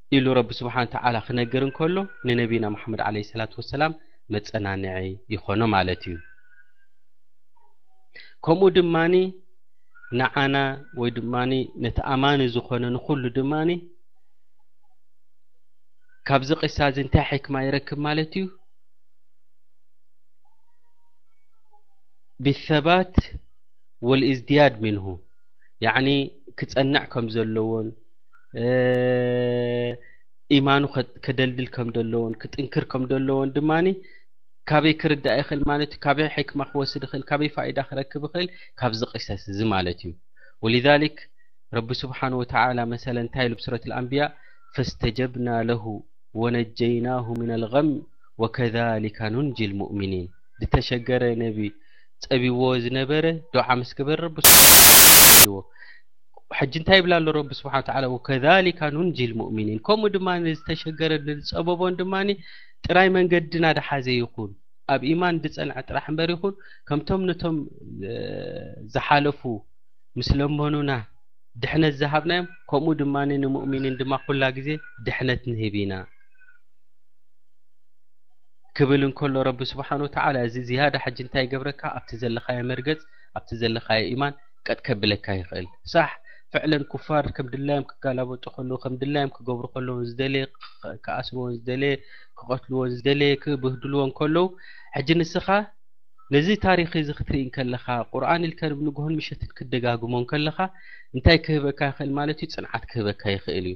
A: ኢሉ ረቢ ስብሓን ወተዓላ ክነግር እንከሎ ንነቢና ሙሓመድ ዓለይሂ ሰላቱ ወሰላም መጸናንዒ ይኾኖ ማለት እዩ። ከምኡ ድማኒ ንዓና ወይ ድማኒ ነቲ ኣማኒ ዝኾነ ንኹሉ ድማኒ ካብዚ ቂሳ እዚ እንታይ ሕክማ ይረክብ ማለት እዩ ብሰባት ወልእዝድያድ ምንሁ ያዕኒ ክጸንዕ ከም ዘለዎን ኢማኑ ከደልድል ከም ዘለዎን ክጥንክር ከም ዘለዎን ድማ ካበይ ክርዳእ ይኽእል ማለት እዩ ካበይ ሕክማ ክወስድ ይኽእል ካበይ ፋይዳ ክረክብ ይኽእል ካብዚ ቂሰስ እዚ ማለት እዩ ወሊዛሊክ ረቢ ስብሓን ወተዓላ መሰለ እንታይ ኢሉ ብሱረት ልኣንብያ ፈስተጀብና ለሁ ወነጀይናሁ ምን ኣልغም ወከሊካ ኑንጅ ልሙእምኒን ዝተሸገረ ነቢ ፀቢዎ ዝነበረ ዱዓ ምስ ገበረ ረቢ ስብሓን ኢልዎ ሕጂ እንታይ ይብላ ኣሎ ረቢ ስብሓን ተዓላ ወከሊካ ኑንጂ ልሙእሚኒን ከምኡ ድማ ዝተሸገረ ዝፀበቦን ድማ ጥራይ መንገዲ ናደሓዘ ይኹን ኣብ ኢማን ዝፀንዐ ጥራሕ እምበር ይኹን ከምቶም ነቶም ዝሓለፉ ምስ ለመኑና ድሕነት ዝሃብናዮም ከምኡ ድማ ንሙእሚኒን ድማ ኩላ ግዜ ድሕነት ንህብ ኢና ክብል እንከሎ ረቢ ስብሓን ወተዓላ እዚ ዝያዳ ሕጂ እንታይ ይገብረካ ኣብቲ ዘለካዮ መርገፅ ኣብቲ ዘለካዮ ኢማን ቀጥ ከብለካ ይኽእል። ሳሕ ፈዕለን ኩፋር ከም ድላዮም ክጋላበጡ ከለዉ፣ ከም ድላዮም ክገብሩ ከለዉን ዝደለየ ክኣስርዎን ዝደለየ ክቐትልዎን ዝደለየ ክብህድልዎን ከለዉ ሕጂ ንስኻ ነዚ ታሪኽ እዚ ክትርኢ እንከለኻ ቁርኣን ኢልካ ብ ንግሆን ምሸትን ክትደጋግሞ እንከለኻ እንታይ ክህበካ ይኽእል ማለት እዩ ጽንዓት ክህበካ ይኽእል እዩ።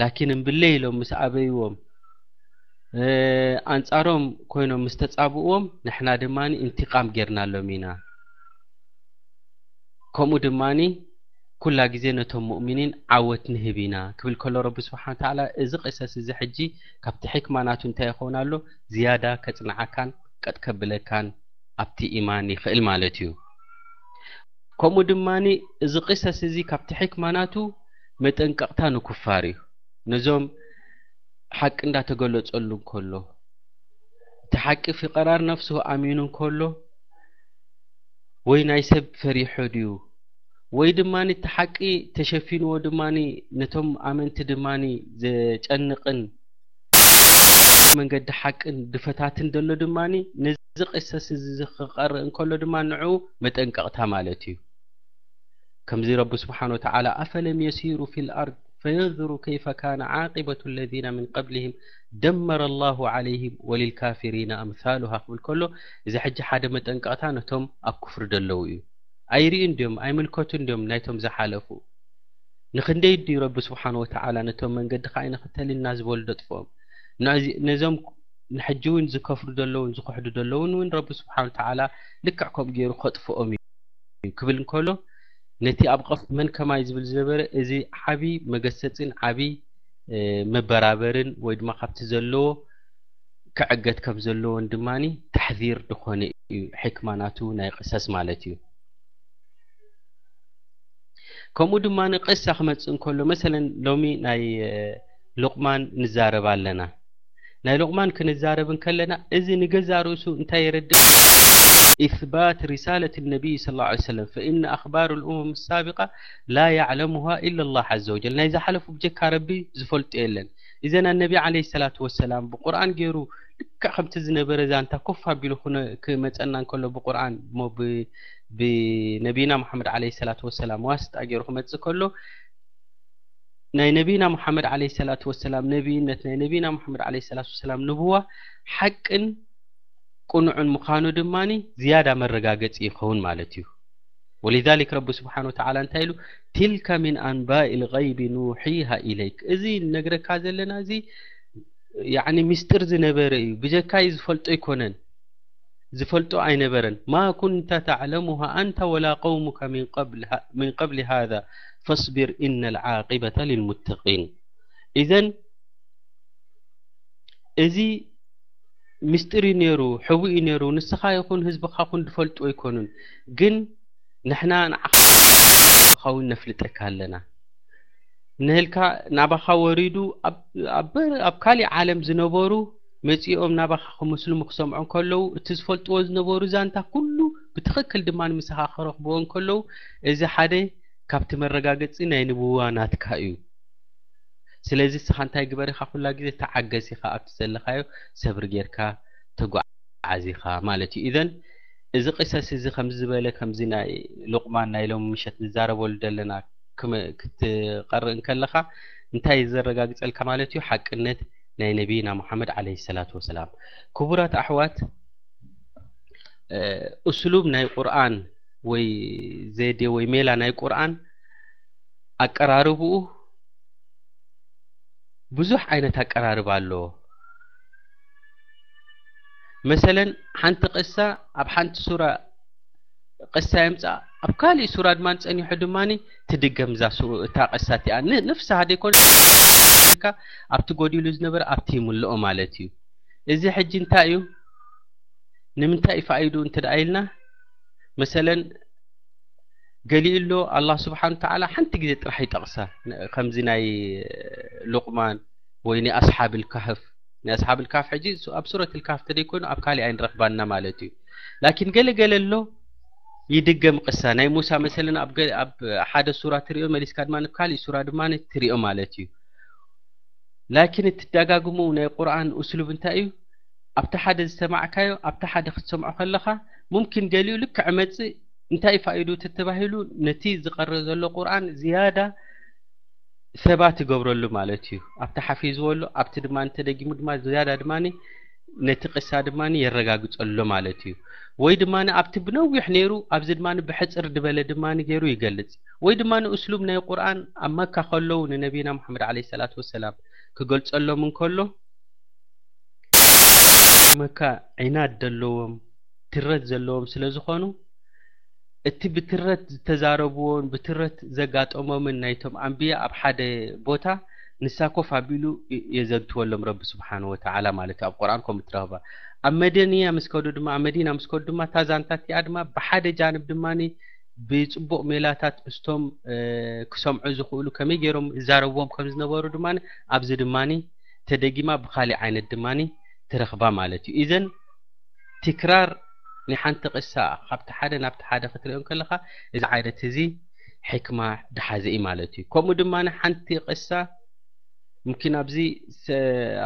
A: ላኪን እምብለይ ኢሎም ምስ ኣበይዎም ኣንጻሮም ኮይኖም ምስ ተጻብእዎም ንሕና ድማ ኢንቲቓም ጌርናሎም ኢና ከምኡ ድማ ኩላ ግዜ ነቶም ሙእሚኒን ዓወት ንህብ ኢና ክብል ከሎ ረቢ ስብሓን ተዓላ እዚ ቅሰስ እዚ ሕጂ ካብቲ ሕክማ ናቱ እንታይ ይኸውን ኣሎ ዝያዳ ከጽንዓካን ቀጥ ከብለካን ኣብቲ ኢማን ይኽእል ማለት እዩ ከምኡ ድማ እዚ ቅሰስ እዚ ካብቲ ሕክማ ናቱ መጠንቀቕታ ንኩፋር እዩ ነዞም ሓቂ እንዳተገለጸሉ እንከሎ እቲ ሓቂ ፊቀራር ነፍሱ ኣሚኑ እንከሎ ወይ ናይ ሰብ ፈሪሖ ድዩ ወይ ድማ እቲ ሓቂ ተሸፊንዎ ድማ ነቶም ኣመንቲ ድማ ዘጨንቕን መንገዲ ሓቅን ድፈታትን ዘሎ ድማ ነዚ ቅሰስ እዚ ዝክቀርእ እንከሎ ድማ ንዑ መጠንቀቕታ ማለት እዩ ከምዚ ረቢ ስብሓን ወተዓላ ኣፈለም የሲሩ ፊ ልኣርድ ፈየንዝሩ ከይፈ ካነ ዓቂበቱ ለዚነ ምን ቀብሊህም ደመረ ላሁ ዓለይህም ወልልካፊሪነ ኣምሳሉሃ ክብል ከሎ እዚ ሕጂ ሓደ መጠንቀቕታ ነቶም ኣብ ኩፍሪ ደለዉ እዩ ኣይርእዩን ድዮም ኣይምልከቱን ድዮም ናይቶም ዝሓለፉ ንክንደይ ድዩ ረቢ ስብሓን ወተዓላ ነቶም መንገድኻ ኣይንኽተል እና ዝበሉ ደጥፍኦም ነዞም ንሕጂ እውን ዝከፍሩ ዘለዉን ዝኽሕዱ ዘለዉን እውን ረቢ ስብሓን ወተዓላ ልክዕ ከምኡ ገይሩ ከጥፍኦም እዩ እዩ ክብል እንከሎ ነቲ ኣብ ቐፍ መን ከማይ ዝብል ዝነበረ እዚ ዓብዪ መገሰፅን ዓብዪ መበራበርን ወይ ድማ ካብቲ ዘለዎ ክዕገት ከም ዘለዎን ድማ ታሕዚር ዝኾነ እዩ ሕክማ ናቱ ናይ ቕሰስ ማለት እዩ ከምኡ ድማ ቅሳ ክመፅእ እንከሎ መሰለን ሎሚ ናይ ሉቕማን ንዛረብ ኣለና ናይ ሉቕማን ክንዛረብ እንከለና እዚ ንገዛእ ርእሱ እንታይ የረድእ? ኢስባት ሪሳለት ነቢይ ሰለላሁ ዓለይሂ ወሰለም ፈኢነ ኣኽባር ልኡመም ሳቢቃ ላ የዕለሙሃ ኢለላህ ዓዘ ወጀል ናይ ዝሓለፉ ብጀካ ረቢ ዝፈልጦ የለን ኢዘን ኣነቢ ዓለይሂ ሰላቱ ወሰላም ብቁርኣን ገይሩ ልክዕ ከምቲ ዝነበረ ዛንታ ኮፍ ኣቢሉ ክመፀና እንከሎ ብቁርኣን እሞ ብነቢና ሙሓመድ ዓለይሂ ሰላቱ ወሰላም ዋስጣ ገይሩ ክመፅእ ከሎ ናይ ነብይና ሙሓመድ ዓለይሂ ሰላቱ ወሰላም ነብይነት፣ ናይ ነብይና ሙሓመድ ዓለይሂ ሰላቱ ወሰላም ንቡዋ ሓቅን ቅኑዕን ምዃኑ ድማ ዝያዳ መረጋገጺ ይኸውን ማለት እዩ። ወሊዛሊክ ረቢ ስብሓነሁ ወተዓላ እንታይ ኢሉ? ቲልከ ሚን ኣንባኢል ገይቢ ኑውሒሃ ኢለይክ እዚ ንነግረካ ዘለና እዚ ያዕኒ ምስጢር ዝነበረ እዩ ብጀካይ ዝፈልጦ ኣይኮነን ዝፈልጦ ኣይነበረን ማ ኩንተ ተዕለሙሃ ኣንተ ወላ ቀውሙከ ሚን ቀብሊ ሃዛ ፈስቢር ኢነል ዓቂበተ ሊልሙተቂን ኢዘን እዚ ምስጢር እዩ ነይሩ ሕቡእ እዩ ነይሩ ንስኻ ይኹን ህዝብኻ ኩን ድፈልጡ ኣይኮኑን ግን ንሕና ንዓኻውን ነፍልጠካ ኣለና ንህልካ ናባኻ ወሪዱ ኣብ ካሊእ ዓለም ዝነበሩ መፂኦም ናባኻ ክምስልሙ ክሰምዑ ከለዉ እቲ ዝፈልጥዎ ዝነበሩ ዛንታ ኩሉ ብትኽክል ድማ ንምሳኻ ክረኽብዎ ከለዉ እዚ ሓደ ካብቲ መረጋገጺ ናይ ንቡዋ ናትካ እዩ ስለዚ እስኻ እንታይ ግበር ኢኻ ኩላ ግዜ ተዓገስ ኢኻ ኣብቲ ዘለኻዮ ሰብሪ ጌርካ ተጓ ዓዝ ኢኻ ማለት እዩ ኢዘን እዚ ቂሰስ እዚ ከምዚ ዝበለ ከምዚ ናይ ሉቅማን ናይ ሎሚ ምሸት ንዛረበሉ ዘለና ክትቀርእ እንከለኻ እንታይ ዘረጋግጸልካ ማለት እዩ ሓቅነት ናይ ነቢይና ሙሓመድ ዓለይሂ ሰላቱ ወሰላም ክቡራት ኣሕዋት እስሉብ ናይ ቁርኣን ወይ ዘዴ ወይ ሜላ ናይ ቁርኣን ኣቀራርብኡ ብዙሕ ዓይነት ኣቀራርብ ኣሎ መሰለን ሓንቲ ቅሳ ኣብ ሓንቲ ሱራ ቅሳ የምፃእ ኣብ ካሊእ ሱራ ድማ ፀኒሑ ድማ ትድገም እዛ እታ ቅሳ እቲኣ ንፍስሃ ደይኮነ ኢልካ ኣብቲ ጎዲሉ ዝነበረ ኣብቲ ይምልኦ ማለት እዩ እዚ ሕጂ እንታይ እዩ ንምንታይ እዩ ፋኢዱ እንተ ኢልና መሰለን ገሊኡ ኣሎ ኣላ ስብሓን ተዓላ ሓንቲ ግዜ ጥራሕ ይጠቕሳ ከምዚ ናይ ሉቕማን ወይ ናይ ኣስሓብ ልካህፍ ናይ ኣስሓብ ልካፍ ሕጂ ኣብ ሱረት ልካፍ ተደይ ኮይኑ ኣብ ካሊእ ኣይንረክባና ማለት እዩ ላኪን ገለ ገለ ኣሎ ይድገም ቅሳ ናይ ሙሳ መሰለን ኣብ ሓደ ሱራ ትሪኦ መሊስካ ድማ ብ ካሊእ ሱራ ድማ ትሪኦ ማለት እዩ ላኪን እትደጋግሙ ናይ ቁርን እስሉብ እንታይ እዩ ኣብቲ ሓደ ዝሰማዕካዮ ኣብቲ ሓደ ክትሰምዖ ከለኻ ሙምኪን ገሊኡ ልክዕ እመጽእ እንታይ ፋኢድኡ ተተባሂሉ ነቲ ዝቀረ ዘሎ ቁርኣን ዝያዳ ሰባት ይገብረሉ ማለት እዩ ኣብቲ ሓፊዝዎ ኣሎ ኣብቲ ድማ እንተደጊሙ ድማ ዝያዳ ድማ ነቲ ቅሳ ድማ የረጋግጸሎ ማለት እዩ ወይ ድማ ኣብቲ ብነዊሕ ነይሩ ኣብዚ ድማ ብሕጽር ድበለ ድማ ገይሩ ይገልጽ ወይ ድማ እስሉብ ናይ ቁርኣን ኣብ መካ ከለዉ ንነቢና ሙሓመድ ዓለይሂ ሰላቱ ወሰላም ክገልጸሎም እንከሎ ክጥቀመካ ዒናድ ደለዎም ትረት ዘለዎም ስለዝኾኑ እቲ ብትረት ዝተዛረብዎን ብትረት ዘጋጠሞምን ናይቶም ኣንብያ ኣብ ሓደ ቦታ ንሳ ኮፍ ኣቢሉ የዘንትወሎም ረቢ ስብሓን ወተዓላ ማለት እዩ ኣብ ቁርኣን ከምኡ ትረኽባ ኣብ መደንያ ምስ ከዱ ድማ ኣብ መዲና ምስ ከዱ ድማ እታ ዛንታ እቲኣ ድማ ብሓደ ጃንብ ድማ ብፅቡቕ ሜላታት ምስቶም ክሰምዑ ዝኽእሉ ከመይ ገይሮም ይዛረብዎም ከም ዝነበሩ ድማ ኣብዚ ድማ ተደጊማ ብካሊእ ዓይነት ድማ ትረክባ ማለት እዩ ኢዘን ቲክራር ናይ ሓንቲ ቅሳ ካብቲ ሓደ ናብቲ ሓደ ክትሪኦ ከለካ እዚ ዓይነት እዚ ሕክማ ድሓዘ እዩ ማለት እዩ ከምኡ ድማ ሓንቲ ቅሳ ምኪን ኣብዚ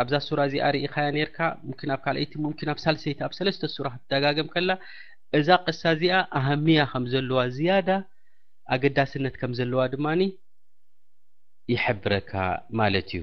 A: ኣብዛ ሱራ እዚኣ ርኢካያ ነርካ ምኪን ኣብ ካልኣይቲ ምኪን ኣብ ሳልሰይቲ ኣብ ሰለስተ ሱራ ክትደጋገም ከላ እዛ ቅሳ እዚኣ ኣህምያ ከም ዘለዋ ዝያዳ ኣገዳስነት ከም ዘለዋ ድማ ይሕብረካ ማለት እዩ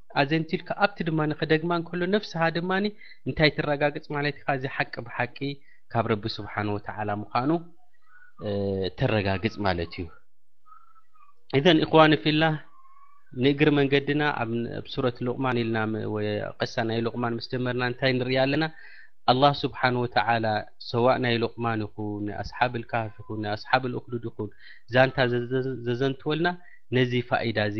A: ኣዘንቲልካ ኣብቲ ድማ ክደግማ እንከሎ ነፍስሃ ድማ እንታይ ትረጋግጽ ማለት ኢኻ እዚ ሓቂ ብሓቂ ካብ ረቢ ስብሓን ወተዓላ ምዃኑ ተረጋግጽ ማለት እዩ እዘን እኽዋን ፊላ ንእግሪ መንገድና ኣብ ሱረት ሉቕማን ኢልና ቅሳ ናይ ሉቕማን ምስ ጀመርና እንታይ ንርኢ ኣለና ኣላህ ስብሓን ወተዓላ ሰዋእ ናይ ሉቕማን ይኹን ናይ ኣስሓብ ልካፍ ይኹን ናይ ኣስሓብ ልእክዱድ ይኹን ዛንታ ዘዘንትወልና ነዚ ፋኢዳ እዚ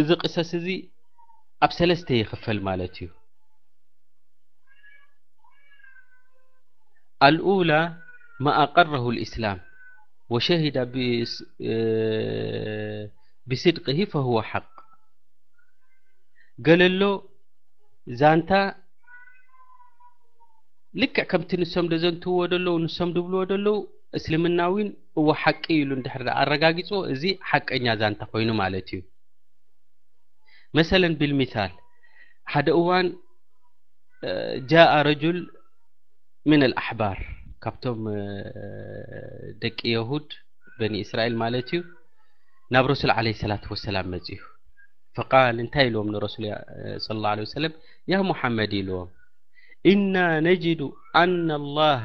A: እዚ ቅሰስ እዚ ኣብ ሰለስተ ይኽፈል ማለት እዩ ኣልኡላ ማኣቀረሁ ልእስላም ወሸሂዳ ብስድቅሂ ፈህወ ሓቅ ገለሎ ዛንታ ልክዕ ከምቲ ንሶም ደዘንትዎ ደለዉ ንሶም ድብልዎ ደለዉ እስልምና ዊን እወ ሓቂ ኢሉ እንድሕር ደኣ ኣረጋጊጽዎ እዚ ሓቀኛ ዛንታ ኮይኑ ማለት እዩ መሰለን ቢልሚታል ሓደ እዋን ጃኣ ረጁል ምን ኣልኣሕባር ካብቶም ደቂ የሁድ በኒ እስራኤል ማለት እዩ ናብ ረሱል ዓለ ሰላት ወሰላም መጽዩ ፈቃል እንታይ ኢልዎም ንረሱል ስለ ላ ለ ወሰለም ያ ሙሓመድ ኢልዎም እና ነጅዱ ኣና ላሃ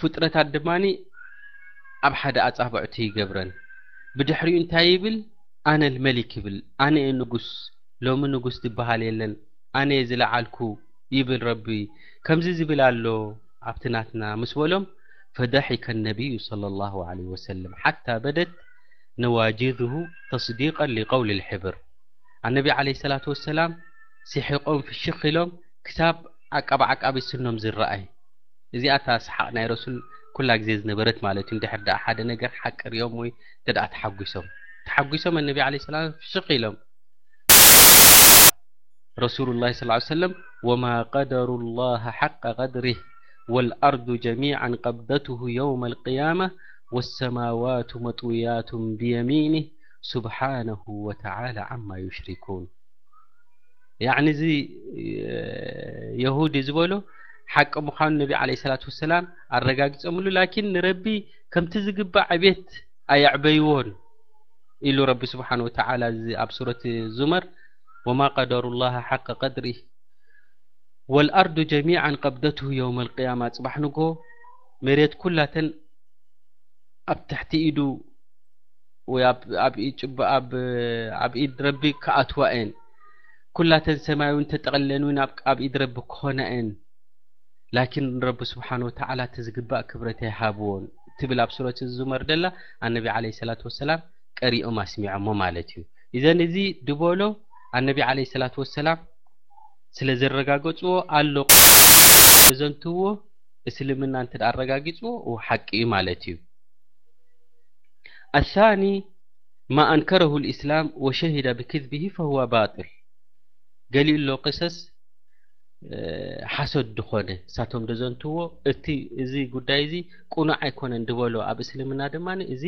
A: ፍጥረታት ድማ ኣብ ሓደ ኣጻብዕቱ ይገብረን ብድሕሪኡ እንታይ ይብል ኣነ ልመሊክ ይብል ኣነ እየ ንጉስ ሎሚ ንጉስ ዝበሃል የለን ኣነ እየ ዝለዓልኩ ይብል ረቢ ከምዚ ዝብል ኣሎ ኣብቲ ናትና ምስ በሎም ፈደሒከ ነቢዩ صለ ላሁ ለ ወሰለም ሓታ በደት ነዋጅዝሁ ተስዲቀ ሊቀውል ልሕብር ኣነቢ ዓለ ሰላት ወሰላም ሲሒቆም ፍሽኽ ኢሎም ክሳብ ዓቃብ ዓቃቢ ስኖም ዝረኣይ እዚኣ እታ ሰሓቅ ናይ ረሱል ኩላ ግዜ ዝነበረት ማለት እዩ እንድሕር ደኣ ሓደ ነገር ሓቂ ሪኦም ወይ እንተደኣ ተሓጒሶም ተሓጒሶም ኣነቢ ዓለይሂ ሰላም ፍሽኽ ኢሎም ረሱሉላሂ ሰለላሁ ዐለይሂ ወሰለም ወማ ቀደሩላህ ሐቀ ቀድሪህ ወልአርዱ ጀሚዐን ቀብደቱሁ የውመል ቂያማ ወሰማዋቱ መጥውያቱን ቢየሚኒህ ሱብሓነሁ ወተዓላ ዐማ ዩሽሪኩን ያዕኒ እዚ የሁዲ ዝበሎ ሓቂ ምዃኑ ነቢ ዓለ ሰላት ወሰላም ኣረጋጊፆምሉ ላኪን ንረቢ ከምቲ ዝግባእ ዕቤት ኣየዕበይዎን ኢሉ ረቢ ስብሓን ወተዓላ እዚ ኣብ ሱረት ዙመር ወማ ቀደሩ ላሃ ሓቂ ቀድሪ ወልኣርዱ ጀሚዓን ቀብደትሁ የውመ ልቅያማ ፅባሕ ንጎ መሬት ኩላተን ኣብ ትሕቲ ኢዱ ወይ ኣብ ኢድ ረቢ ክኣትዋ እየን ኩላተን ሰማያዊን ተጠቕሊለን እውን ኣብ ኢድ ረቢ ክኾና እየን ላኪን ንረቢ ስብሓን ወተዓላ እቲ ዝግባእ ክብረት ኣይሃብዎን ትብል ኣብ ሱረት ዝዙመር ደላ ኣነቢ ዓለ ሰላት ወሰላም ቀሪኦም ኣስሚዖሞ ማለት እዩ እዘን እዚ ድበሎ ኣነቢ ዓለ ሰላት ወሰላም ስለ ዘረጋገፅዎ ኣሎ ዘንትዎ እስልምና እንተ ኣረጋጊፅዎ ሓቂ እዩ ማለት እዩ ኣሳኒ ማ ኣንከረሁ ልእስላም ወሸሂደ ብክዝብሂ ፈሁወ ባጢል ገሊኡ ኣሎ ቅሰስ ሓሶት ድኾነ እሳቶም ደዘንትዎ እቲ እዚ ጉዳይ እዚ ቁኑዕ ኣይኮነን ድበሎ ኣብ እስልምና ድማ እዚ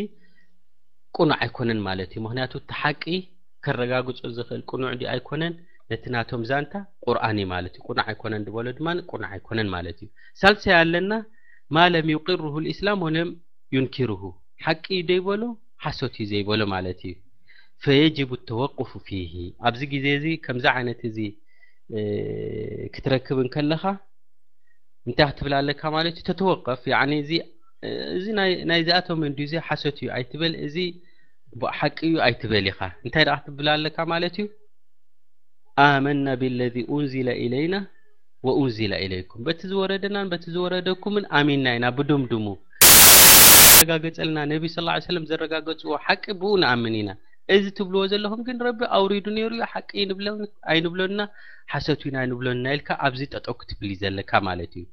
A: ቁኑዕ ኣይኮነን ማለት እዩ ምክንያቱ እቲ ሓቂ ከረጋግጾ ዝኽእል ቁኑዕ ዲ ኣይኮነን ነቲ ናቶም ዛንታ ቁርኣን እዩ ማለት እዩ ቁኑዕ ኣይኮነን ድበሎ ድማ ቁኑዕ ኣይኮነን ማለት እዩ ሳልሳይ ኣለና ማ ለም ዩቅርሁ ልእስላም ወለም ዩንኪርሁ ሓቂ እዩ ደይበሎ ሓሶት እዩ ዘይበሎ ማለት እዩ ፈየጅቡ ተወቁፉ ፊሂ ኣብዚ ግዜ እዚ ከምዚ ዓይነት እዚ ክትረክብ እንከለኻ እንታይ ክትብል ኣለካ ማለት እዩ ተተወቀፍ እዚ እዚ ናይዚኣቶም እንዲ እዚ ሓሶት እዩ ኣይትበል እዚ ሓቂ እዩ ኣይትበል ኢኻ እንታይ ደ ክትብል ኣለካ ማለት እዩ ኣመና ብለዚ ኡንዝለ ኢለይና ወኡንዚለ ኢለይኩም በቲ ዝወረደናን በቲ ዝወረደኩምን ኣሚንና ኢና ብድምድሙ ዘረጋገጸልና ነቢ ስ ላ ሰለም ዘረጋገጽዎ ሓቂ ብኡ ንኣምን ኢና እዚ ትብልዎ ዘለኹም ግን ረቢ ኣውሪዱ ነይሩ እዩ ሓቂ ይንብለ ኣይንብሎና ሓሰት ውን ኣይንብሎና ኢልካ ኣብዚ ጠጠው ክትብል ዘለካ ማለት እዩ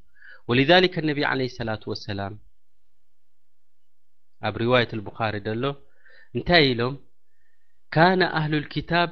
A: ወሊዛሊከ ነቢ ዓለይሂ ሰላቱ ወሰላም ኣብ ሪዋየት ልቡኻሪ ደሎ እንታይ ኢሎም ካነ ኣህሉ ልኪታብ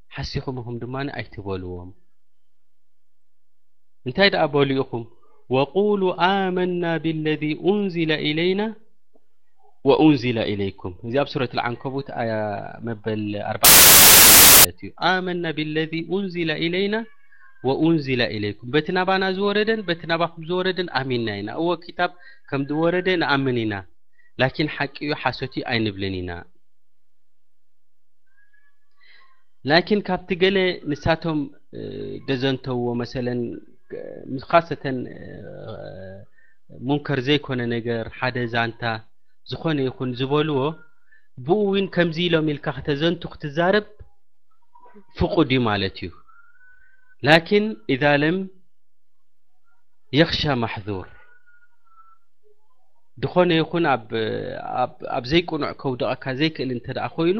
A: ሓሲኹም ኢኹም ድማ ኣይትበልዎም። እንታይ ደኣ በሉ ኢኹም ወቁሉ ኣመና ብለዚ ኡንዝለ ኢለይና ወኡንዝለ ኢለይኩም እዚ ኣብ ሱረት ልዓንከቡት ኣያ መበል ማለት እዩ ኣመና ብለዚ ኡንዝለ ኢለይና ወኡንዝለ ኢለይኩም በቲ ናባና ዝወረደን በቲ ናባኹም ዝወረደን ኣሚንና ኢና እዎ ክታብ ከም ዝወረደ ንኣምን ኢና ላኪን ሓቂ እዩ ሓሶት እዩ ኣይንብልን ኢና ላኪን ካብቲ ገለ ንሳቶም ደዘንተውዎ መሰለን ካሰተን ሙንከር ዘይኮነ ነገር ሓደ ዛንታ ዝኾነ ይኹን ዝበልዎ ብኡ ውን ከምዚ ኢሎም ኢልካ ክተዘንቱ ክትዛረብ ፍቁድ እዩ ማለት እዩ ላኪን ኢዛ ለም የኽሻ ማሕዙር ዝኾነ ይኹን ኣብ ዘይቅኑዕ ከውድቐካ ዘይክእል እንተ ኮይኑ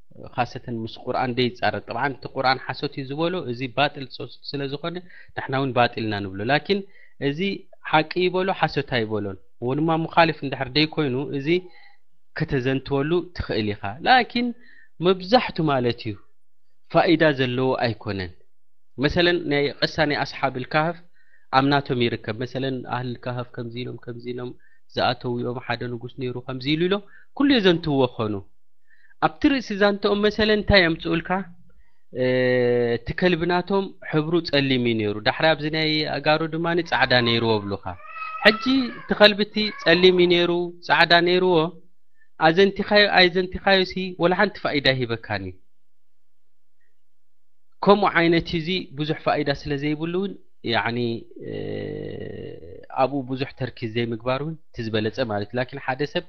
A: ካሰተን ምስ ቁርኣን ደይ ጻረር ጠብዓን እቲ ቁርኣን ሓሶት እዩ ዝበሎ እዚ ባጢል ጾጽት ስለ ዝኾነ ንሕና እውን ባጢል ኢና ንብሎ ላኪን እዚ ሓቂ ይበሎ ሓሶት ኣይበሎን ወንማ ሙኻሊፍ እንድሕር ደይ ኮይኑ እዚ ከተዘንትወሉ ትኽእል ኢኻ ላኪን መብዛሕቱ ማለት እዩ ፋኢዳ ዘለዎ ኣይኮነን መሰለን ናይ ቅሳ ናይ ኣስሓብ ልካህፍ ኣብ ናቶም ይርከብ መሰለን ኣህል ልካህፍ ከምዚ ኢሎም ከምዚ ኢሎም ዝኣተው እዮም ሓደ ንጉስ ነይሩ ከምዚ ኢሉ ኢሎ ኩሉ የዘንትዎ ኾኑ ኣብቲ ርእሲ ዛንተኦም መሰለ እንታይ የምጽኡልካ እቲ ከልቢ ናቶም ሕብሩ ጸሊም እዩ ነይሩ ዳሕሪ ኣብዚ ናይ ኣጋሩ ድማ ጻዕዳ ነይርዎ ብሉካ ሕጂ እቲ ከልቢ እቲ ጸሊም እዩ ነይሩ ጻዕዳ ነይርዎ ኣዘንቲኻዮ ኣይዘንቲኻዮ ሲ ወላ ሓንቲ ፋይዳ ይሂበካን እዩ ከምኡ ዓይነት እዚ ብዙሕ ፋይዳ ስለ ዘይብሉ እውን ያኒ ኣብኡ ብዙሕ ተርኪዝ ዘይምግባር እውን እቲ ዝበለጸ ማለት እዩ ላኪን ሓደ ሰብ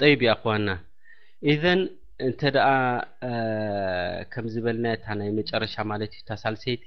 A: ጠይብ ኣኽዋና ኢዘን እንተ ደኣ ከም ዝበልናዮ እታ ናይ መጨረሻ ማለት እዩ እታ ሳልሰይቲ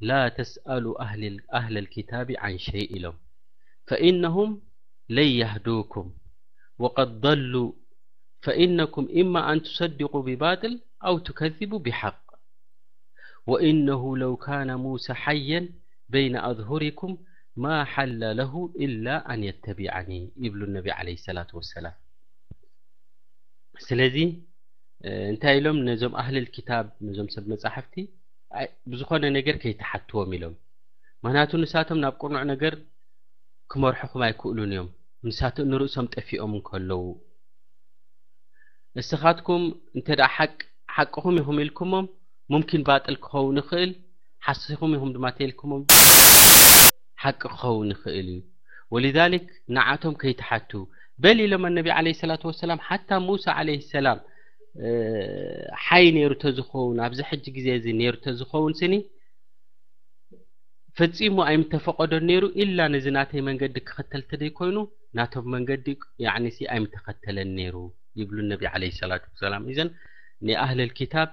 A: لا تسألوا أهل, أهل الكتاب عن شيء لهم فإنهم لن يهدوكم وقد ضلوا فإنكم إما أن تصدقوا بباطل أو تكذبوا بحق وإنه لو كان موسى حيا بين أظهركم ما حل له إلا أن يتبعني يبلو النبي عليه الصلاة والسلام سلذي انتهي لهم نزم أهل الكتاب نزم سب مصحفتي ኣይ ብዝኾነ ነገር ከይትሓትዎም ኢሎም ምክንያቱ ንሳቶም ናብ ቅኑዕ ነገር ክመርሑኹም ኣይክእሉን እዮም ንሳቶ ንርእሶም ጠፊኦም እንከለዉ እስኻትኩም እንተ ሓቅ ሓቅኹም ኢኹም ኢልኩሞም ሙምኪን ባጥል ክኸውን ይኽእል ሓሲኹም ኢኹም ድማ ተኢልኩሞም ሓቂ ክኸውን ይኽእል እዩ ወሊዛሊክ ንዓቶም ከይትሓቱ በል ኢሎም ኣነቢ ዓለይሂ ሰላቱ ወሰላም ሓታ ሙሳ ዓለይሂ ሰላም ሓይ ነይሩ ተዝኸውን ኣብዚ ሕጂ ግዜ እዚ ነይሩ ተዝኸውን ስኒ ፈጺሙ ኣይምተፈቐዶን ነይሩ ኢላ ነዚ ናተይ መንገዲ ክኸተል ተደይኮይኑ ናቶም መንገዲ ያዕኒሲ ኣይምተኸተለን ነይሩ ይብሉ ነቢ ዓለይ ሰላት ወሰላም እዘን ናይ ኣህለል ክታብ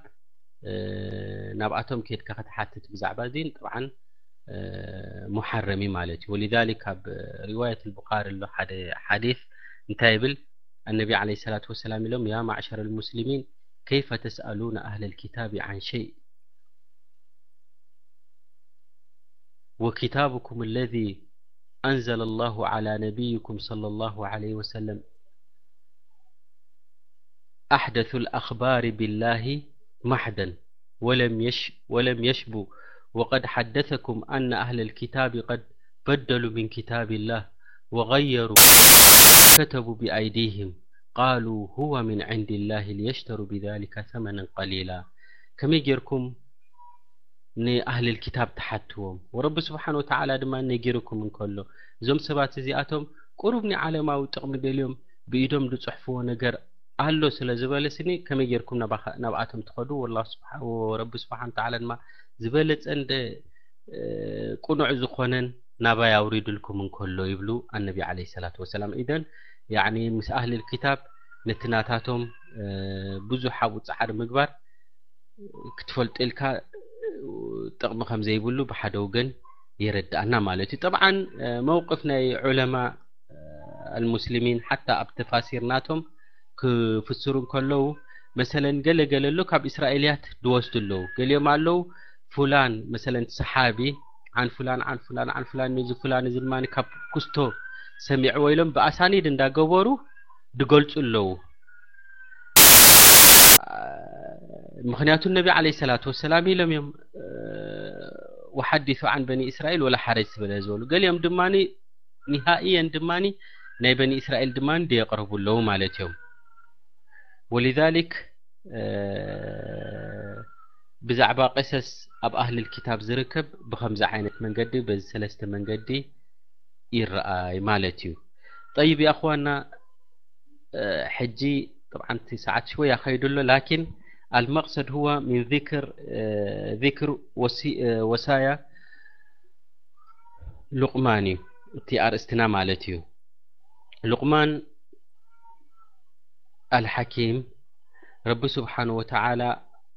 A: ናብኣቶም ከድካ ክትሓትት ብዛዕባ እዚን ጥብዓን ሙሓረሚ ማለት እዩ ወሊዛሊክ ኣብ ሪዋየት ልቡኻሪ ኣሎ ሓደ ሓዲስ እንታይ ይብል عليه الصلاة والسلام لهم يا معشر المسلمين كيف تسألون أهل الكتاب عن شيء وكتابكم الذي أنزل الله على نبيكم صلى الله عليه وسلم أحدث الأخبار بالله محدا ولم يشبو وقد حدثكم أن أهل الكتاب قد بدلوا من كتاب الله ወገየሩ ወከተቡ ቢኣይዲህም ቃሉ ሁወ ምን ዕንዲላህ ልየሽተሩ ቢዛሊከ ሰመነን ቀሊላ ከመይ ጌርኩም ንኣህለል ኪታብ ትሓትዎም ወረቢ ስብሓን ወተዓላ ድማ ነጊሩኩም እንከሎ እዞም ሰባት እዚኣቶም ቁሩብ ኒዓለማዊ ጥቕሚ ደልዮም ብኢዶም ድጽሕፍዎ ነገር ኣሎ ስለ ዝበለ ስኒ ከመይ ጌርኩም ናባኻ ናብኣቶም ትኸዱ ወላሁ ስብሓን ወረቢ ስብሓን ወተዓላ ድማ ዝበለጸን ደ ቅኑዕ ዝኾነን ናባይ ኣውሪድልኩም እንከሎ ይብሉ ኣነቢ ዓለይሂ ሰላቱ ወሰላም ኢደን ያዕኒ ምስ ኣህሊል ኪታብ ነቲ ናታቶም ብዙሕ ሓብኡ ጻዕሪ ምግባር ክትፈልጦ ኢልካ ጥቕሚ ከም ዘይብሉ ብሓደ ወገን የረድኣና ማለት እዩ ጠብዓን መውቅፍ ናይ ዑለማ ኣልሙስሊሚን ሓታ ኣብ ተፋሲር ናቶም ክፍስሩ እንከለዉ መሰለን ገለ ገለ ኣሎ ካብ እስራኤልያት ድወስዱ ኣለዉ ገሊኦም ኣለዉ ፉላን መሰለን ሰሓቢ ዓን ፍላን ዓን ፍላን ዓን ፍላን እዚ ፍላን እዚ ድማ ካብ ኩስቶ ሰሚዕዎ ኢሎም ብኣሳኒድ እንዳገበሩ ድገልጹ ኣለዉ ምክንያቱ ነቢ ዓለ ሰላት ወሰላም ኢሎም እዮም ወሓዲሱ ዓን በኒ እስራኤል ወላ ሓረጅ ስለ ዝበሉ ገሊኦም ድማ ኒሃእየን ድማ ናይ በኒ እስራኤል ድማ ደየቕርቡ ኣለዉ ማለት እዮም ወሊዛሊክ ብዛዕባ ቂሰስ ኣብ ኣህልል ኪታብ ዝርከብ ብኸምዚ ዓይነት መንገዲ በዚ ሰለስተ መንገዲ ይረኣይ ማለት እዩ ጠይብ ያኣኽዋና ሕጂ ጠብዓን እቲ ሰዓት ሽወያ ከይዱ ኣሎ ላኪን ኣልመቅሰድ ሁዋ ምን ዚክር ዚክር ወሳያ ሉቅማን እዩ እቲ ኣርእስትና ማለት እዩ ሉቅማን ኣልሓኪም ረቢ ስብሓን ወተዓላ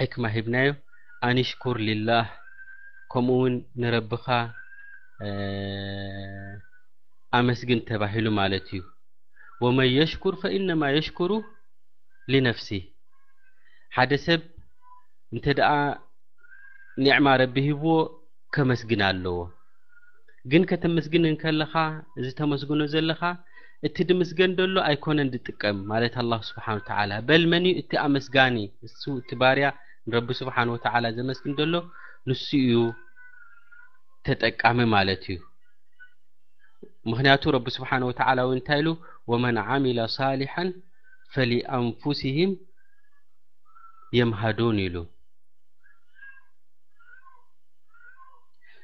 A: ሕክማ ሂብናዮ ኣንሽኩር ሊላህ ከምኡ ውን ንረብኻ ኣመስግን ተባሂሉ ማለት እዩ ወመን የሽኩር ፈኢነማ የሽኩሩ ሊነፍሲህ ሓደ ሰብ እንተ ደኣ ኒዕማ ረቢ ሂብዎ ከመስግን ኣለዎ ግን ከተመስግን እንከለኻ እዚ ተመስግኖ ዘለኻ እቲ ድምስገን ደሎ ኣይኮነን ድጥቀም ማለት ኣላሁ ስብሓን ወተዓላ በል መን እዩ እቲ ኣመስጋኒ እሱ እቲ ባርያ ንረቢ ስብሓን ወተዓላ ዘመስግን ደሎ ንሱ እዩ ተጠቃሚ ማለት እዩ ምክንያቱ ረቢ ስብሓን ወተዓላ እውን እንታይ ኢሉ ወመን ዓሚለ ሳሊሐን ፈሊኣንፉሲህም የምሃዱን ኢሉ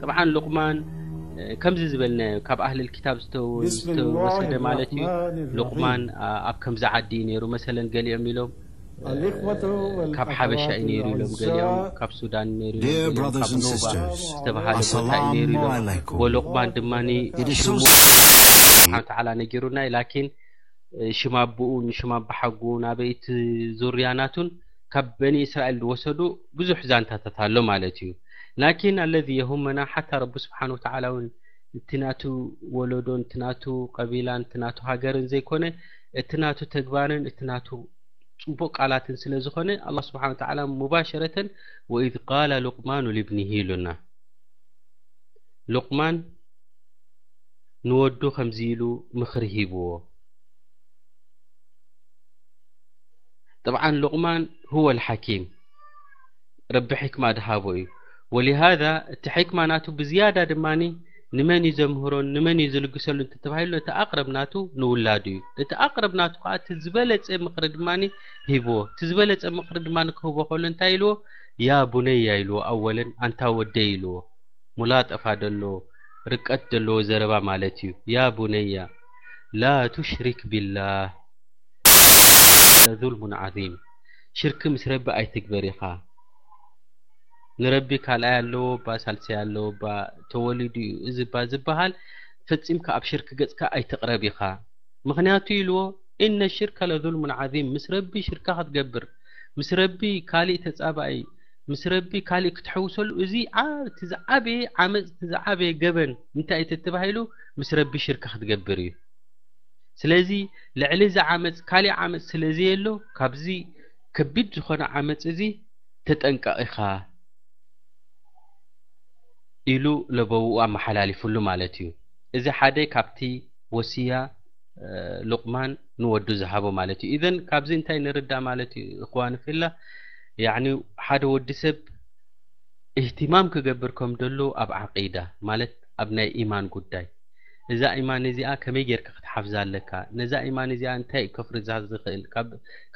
A: ጠብዓን ሉቕማን ከምዚ ዝበልናዮ ካብ ኣህልል ክታብ ዝተወሰደ ማለት እዩ ሉቕማን ኣብ ከምዚ ዓዲ እዩ ነይሩ መሰለን ገሊኦም ኢሎም ካብ ሓበሻ እዩ ነይሩ ኢሎም ገሊኦም ካብ ሱዳን ነይሩ ኢሎም ካብ ኖባ ዝተባሃለ ቦታ እዩ ነይሩ ኢሎም ወሉቕማን ድማ ሽሙ ስብሓን ተዓላ ነጊሩና እዩ ላኪን ሽማ ኣቦኡ ንሽማ ኣባሓጎኡ ናበይ እቲ ዙርያ ናቱን ካብ በኒ እስራኤል ዝወሰዶ ብዙሕ ዛንታታት ኣሎ ማለት እዩ ላኪን ኣለዚ የሁመና ሓታ ረቢ ስብሓን ወተዓላ እውን እቲ ናቱ ወለዶን እቲ ናቱ ቀቢላን እቲ ናቱ ሃገርን ዘይኮነ እቲ ናቱ ተግባርን እቲ ናቱ ፅቡቅ ቃላትን ስለ ዝኾነ ኣላ ስብሓን ወተዓላ ሙባሸረተን ወኢዝ ቃላ ሉቅማኑ ልብኒሂ ኢሉና ሉቅማን ንወዱ ከምዚ ኢሉ ምኽሪ ሂብዎ ጠብዓን ሉቅማን ሁወል ሓኪም ረቢ ሕክማ ድሃቦ እዩ ወሊሃዛ እቲ ሕክማ ናቱ ብዝያዳ ድማ ንመን እዩ ዘምህሮን ንመን እዩ ዝልግሰሉ እንተተባሂሉ እቲ ኣቅረብ ናቱ ንውላዱ እዩ እቲ ኣቅረብ ናቱ ከዓ እቲ ዝበለፀ ምክሪ ድማ ሂብዎ እቲ ዝበለፀ ምክሪ ድማ ክህቦ ከሎ እንታይ ኢልዎ ያ ቡነያ ኢልዎ ኣወለን ኣንታ ወደይ ኢልዎ ሙላጠፋ ደለዎ ርቀት ደለዎ ዘረባ ማለት እዩ ያ ቡነያ ላ ቱሽሪክ ቢላህ ሽርክ ለዙልሙን ዓዚም ሽርክ ምስ ረቢ ኣይትግበር ኢኻ ንረቢ ካልኣይ ኣለዎባ ሳልሰይ ኣለዎባ ተወሊዱ እዩ እዚባ ዝበሃል ፈጺምካ ኣብ ሽርክ ገጽካ ኣይትቕረብ ኢኻ ምኽንያቱ ኢልዎ እነ ሽርከ ለዙልሙን ዓዚም ምስ ረቢ ሽርካ ክትገብር ምስ ረቢ ካሊእ ተጻባኢ ምስ ረቢ ካሊእ ክትሐውሰሉ እዚ እቲ ዝዓበየ ዓመፅ እቲ ዝዓበየ ገበን እንታይ እቲ ተባሂሉ ምስ ረቢ ሽርካ ክትገብር እዩ ስለዚ ልዕሊ እዚ ዓመፅ ካሊእ ዓመፅ ስለዘየሎ ካብዚ ከቢድ ዝኾነ ዓመፅ እዚ ተጠንቀቕ ኢኻ ኢሉ ለበውኡ ኣመሓላሊፍሉ ማለት እዩ እዚ ሓደ ካብቲ ወስያ ሉቅማን ንወዱ ዝሃቦ ማለት እዩ ኢዘን ካብዚ እንታይ ንርዳእ ማለት እዩ እኽዋን ፊላ ያዕኒ ሓደ ወዲ ሰብ እህትማም ክገብር ከም ደሎ ኣብ ዓቂዳ ማለት ኣብ ናይ ኢማን ጉዳይ እዛ ኢማን እዚኣ ከመይ ጌርካ ክትሓፍዛ ኣለካ ነዛ ኢማን እዚኣ እንታይ እዩ ከፍርዛ ዝኽእል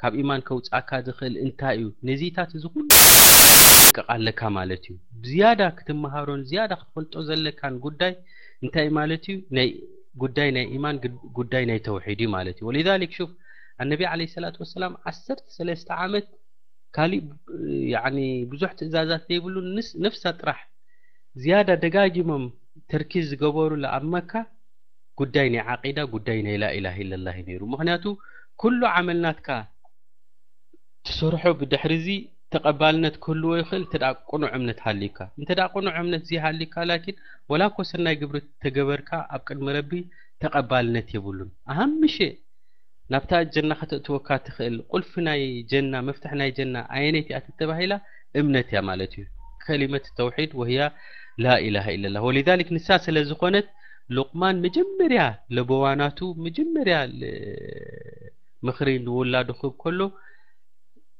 A: ካብ ኢማን ከውጽኣካ ዝኽእል እንታይ እዩ ነዚታት እዚ ኩሉ ክትጥንቀቕ ኣለካ ማለት እዩ ብዝያዳ ክትመሃሮን ዝያዳ ክትፈልጦ ዘለካን ጉዳይ እንታይ ማለት እዩ ናይ ጉዳይ ናይ ኢማን ጉዳይ ናይ ተውሒድ እዩ ማለት እዩ ወሊዛሊክ ሹፍ ኣነቢ ዓለይሂ ሰላቱ ወሰላም ዓሰርተ ሰለስተ ዓመት ካልእ ያኒ ብዙሕ ትእዛዛት ዘይብሉ ንስ ነፍሳ ጥራሕ ዝያዳ ደጋጊሞም ተርኪዝ ዝገበሩላ ኣብ መካ ጉዳይ ናይ ዓቂዳ ጉዳይ ናይ ላኢላህ ኢለላህ እዩ ነይሩ ምኽንያቱ ኩሉ ዓመል ናትካ ትሰርሖ ብድሕሪ እዚ ተቀባልነት ክህልዎ ይኽእል እንተ ቅኑዕ እምነት ሃልዩካ እንተ ቅኑዕ እምነት ዘይሃልዩካ ላኪን ወላ እኮ ሰናይ ግብሪ ተገበርካ ኣብ ቅድሚ ረቢ ተቀባልነት የብሉን ኣሃም ሽእ ናብታ ጀና ከተእትወካ ትኽእል ቁልፊ ናይ ጀና መፍትሒ ናይ ጀና ኣየነይቲ እያ ተተባሂላ እምነት እያ ማለት እዩ ከሊመት ተውሒድ ወህያ ላኢላሃ ኢለላ ወሊዛሊክ ንሳ ስለ ዝኾነት ሉቕማን መጀመርያ ለበዋናቱ መጀመርያ ምኽሪ ንውላዱ ክህብ ከሎ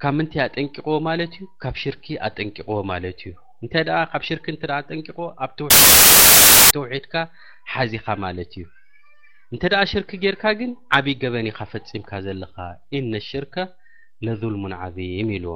A: ካብ ምንታይ ኣጠንቂቕዎ ማለት እዩ ካብ ሽርኪ ኣጠንቂቕዎ ማለት እዩ እንተ ደኣ ካብ ሽርኪ እንተ ኣጠንቂቕዎ ኣብ ተውሒድካ ሓዚኻ ማለት እዩ እንተ ደኣ ሽርኪ ጌርካ ግን ዓብዪ ገበን ኢኻ ፈፂምካ ዘለኻ ኢነ ሽርከ ለዙልሙን ዓዚም ኢልዎ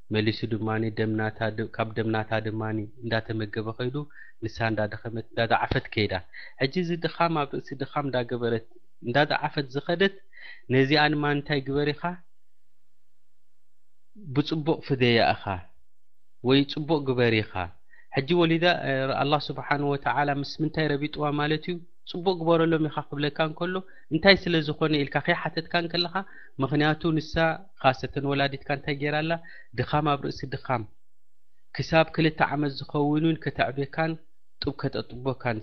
A: መሊሱ ድማ ደም ናታ ካብ ደም ናታ ድማ እንዳተመገበ ከይዱ ንሳ እንዳደኸመት እንዳደዓፈት ከይዳ ሕጂ እዚ ድኻም ኣብ ርእሲ ድኻም እንዳገበረት እንዳደዓፈት ዝኸደት ነዚኣ ድማ እንታይ ግበር ኢኻ ብጽቡቕ ፍደያ ኢኻ ወይ ጽቡቕ ግበር ኢኻ ሕጂ ወሊዳ ኣላህ ስብሓን ወተዓላ ምስ ምንታይ ረቢጥዋ ማለት እዩ ጽቡቕ ግበረሎም ኢኻ ክብለካ እንከሎ እንታይ ስለ ዝኾነ ኢልካ ከይሓተትካ እንከለኻ ምኽንያቱ ንሳ ኻሰተን ወላዲትካ እንታይ ጌራ ኣላ ድኻም ኣብ ርእሲ ድኻም ክሳብ ክልተ ዓመት ዝኸውን እውን ከተዕብየካን ጡብ ከተጥቦካን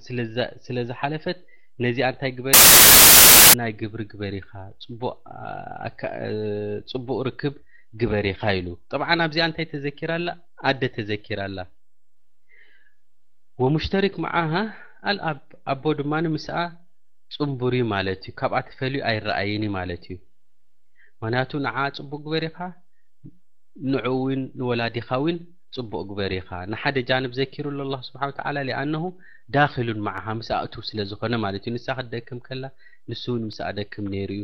A: ስለ ዝሓለፈት ነዚኣ እንታይ ግበሪ ሰናይ ግብሪ ግበሪ ኢኻ ጽቡቕ ርክብ ግበሪ ኢኻ ኢሉ ጠብዓን ኣብዚኣ እንታይ ተዘኪራ ኣላ ኣደ ተዘኪራ ኣላ ወሙሽተሪክ መዓሃ ኣልኣብ ኣቦ ድማ ምስኣ ጽንቡር'ዩ ማለት'ዩ ካብኣ ተፈልዩ ኣይረኣይን'ዩ ማለት'ዩ ምኽንያቱ ንዓኣ ጽቡቕ ግበር ኢኻ ንዕኡ ውን ንወላዲኻ ውን ጽቡቕ ግበር ኢኻ ንሓደ ጃንብ ዘኪሩ ኣሎ ኣላህ ስብሓን ወተዓላ ሊኣነሁ ዳኺሉን መዓኻ ምስኣ እቱው ስለ ዝኾነ ማለት'ዩ ንሳ ክትደክም ከላ ንሱ ውን ምስኣ ደክም ነይሩ'ዩ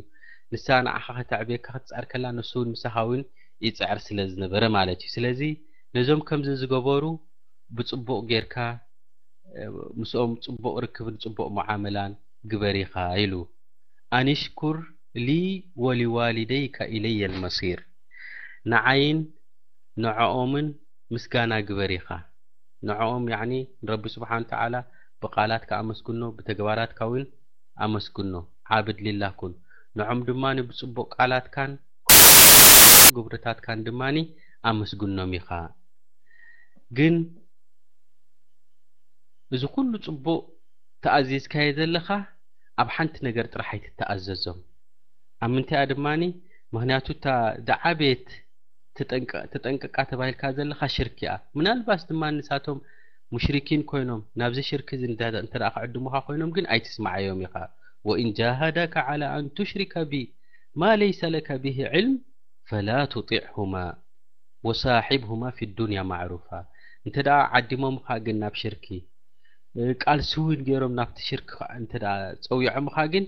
A: ንሳ ንዓኻ ከተዕብየካ ክትጽዕር ከላ ንሱ ውን ምሳኻ ውን ይጽዕር ስለ ዝነበረ ማለት'ዩ ስለዚ ነዞም ከምዚ ዝገበሩ ብጽቡቕ ጌርካ ምስኦም ጽቡቕ ርክብን ጽቡቕ ሙዓመላን ግበሪ ኢኻ ኢሉ። ኣንሽኩር ሊ ወሊዋሊደይካ ኢለየል መሲር ንዓይን ንዖኦምን ምስጋና ግበሪ ኢኻ። ንዖኦም ያዕኒ ንረቢ ስብሓን ወተዓላ ብቃላትካ ኣመስግኖ ብተግባራትካ ውን ኣመስግኖ ዓብድ ሊላህ ኩን ንዖም ድማ ብጽቡቕ ቃላትካን ከምኡ ውን ብጽቡቕ ግብርታትካን ድማ ኣመስግኖም ኢኻ ግን እዚ ኩሉ ጽቡቅ ተኣዚዝካዬ ዘለካ ኣብ ሓንቲ ነገር ጥራሕ ኣይትተኣዘዞም ኣብ ምንታያ ድማ ምክንያቱ እታ ዝዓበዬት ተጠንቀቃ ተባሂልካ ዘለካ ሽርክ እያ ምናልባስ ድማ ንሳቶም ሙሽሪኪን ኮይኖም ናብዚ ሽርክ እዚ እንተ ክዕድሙካ ኮይኖም ግን ኣይትስማዓዮም ኢካ ወኢን ጃሃዳካ ዓላ ኣን ቱሽሪከ ቢ ማ ለይሰ ለከ ቢሂ ዕልም ፈላ ቱጢዕሁማ ወሳሒብሁማ ፊ ዱንያ ማዕሩፋ እንተ ዓዲሞምኻ ግን ናብ ሽርኪ ቃልሲ ውን ጌሮም ናብቲ ሽርኪ ከኣ እንተ ጸዊዖምኻ ግን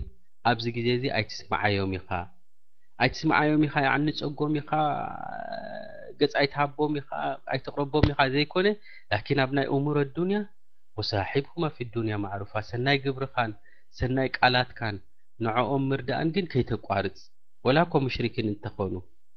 A: ኣብዚ ግዜ እዚ ኣይትስምዓዮም ኢኻ ኣይትስምዓዮም ኢኻ ያዕኒ ጸጎም ኢኻ ገጽ ኣይትሃቦም ኢኻ ኣይትቕረቦም ኢኻ ዘይኮነ ላኪን ኣብ ናይ እሙር ኣዱንያ ወሳሒብሁማ ፊ ዱንያ ማዕሩፋ ሰናይ ግብርኻን ሰናይ ቃላትካን ንዕኦም ምርዳእን ግን ከይተቋርጽ ወላ እኮ ሙሽሪኪን እንተ ኾኑ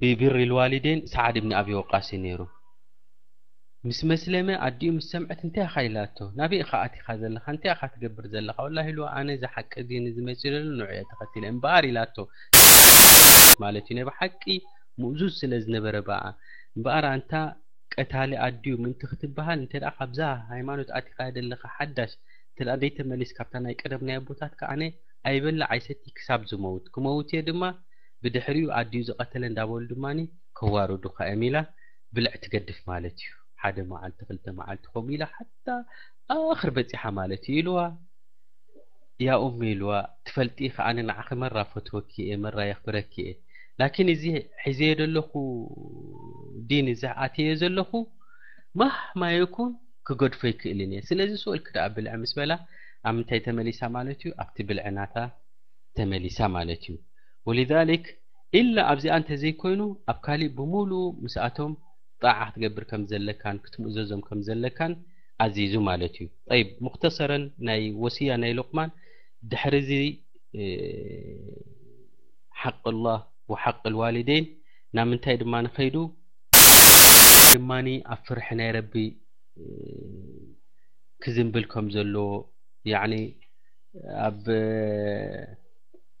A: ብብር ልዋሊዴን ሳዓድ እብኒ ኣቢ ወቃስ እዩ ነይሩ ምስ መስለመ ኣዲኡ ምስ ሰምዐት እንታይ ኢኻ ኢላቶ ናበይ ኢኻ ኣቲኻ ዘለኻ እንታይ ኢኻ ትገብር ዘለኻ ወላሂ ኢልዋ ኣነ እዚ ሓቂ እዚ ንዚ መፂኡ ለሎ ንዑ እየ ተኸቲለ እምበኣር ኢላቶ ሳዓድ ማለት እዩ ናይ ብሓቂ ሙእዙዝ ስለ ዝነበረ ብኣ እምበኣር ኣንታ ቀታሊ ኣዲኡ ምእንቲ ክትብሃል እንተ ካብዛ ሃይማኖት ኣቲኻያ ዘለኻ ሓዳሽ እንተ ደይተመሊስ ካብታ ናይ ቀደም ናይ ኣቦታትካ ኣነ ኣይበልዕ ኣይሰቲ ክሳብ ዝመውት ክመውት እየ ድማ ብድሕሪኡ ኣዲኡ ዝቀተለ እንዳበሉ ድማ ከዋርዱካ እዮም ኢላ ብልዕ ትገድፍ ማለት እዩ ሓደ መዓልቲ ክልተ መዓልቲ ከምኡ ኢላ ሓታ ኣክር በጺሓ ማለት እዩ ኢልዋ ያ ኡሚ ኢልዋ ትፈልጢኪ ኣነ ንዓኪ መራ ፈትወኪ እየ መራ የክብረኪ እየ ላኪን እዚ ሒዘዮ ዘለኩ ዲን እዚ ኣትየዮ ዘለኩ ማህማ የኩን ክገድፎ ኣይክእልን እየ ስለዚ ስኦልኪ ደኣ ብልዕ ምስ በላ ኣብ ምንታይ ተመሊሳ ማለት እዩ ኣብቲ ብልዕ ናታ ተመሊሳ ማለት እዩ ወሊዛሊክ ኢላ ኣብዚኣ እንተዘይኮይኑ ኣብ ካሊእ ብሙሉኡ ምስኣቶም ጣዕዓ ክትገብር ከምዘለካን ክትምእዘዞም ከምዘለካን ኣዚዙ ማለት እዩ ጠይብ ሙኽተሰረን ናይ ወስያ ናይ ሉቅማን ድሕሪ እዚ ሓቅ ላህ ወሓቅ ልዋሊደይን ናብ ምንታይ ድማ ንኸይዱ ድማ ኣብ ፍርሒ ናይ ረቢ ክዝንብል ከምዘለዎ ያዕኒ ኣብ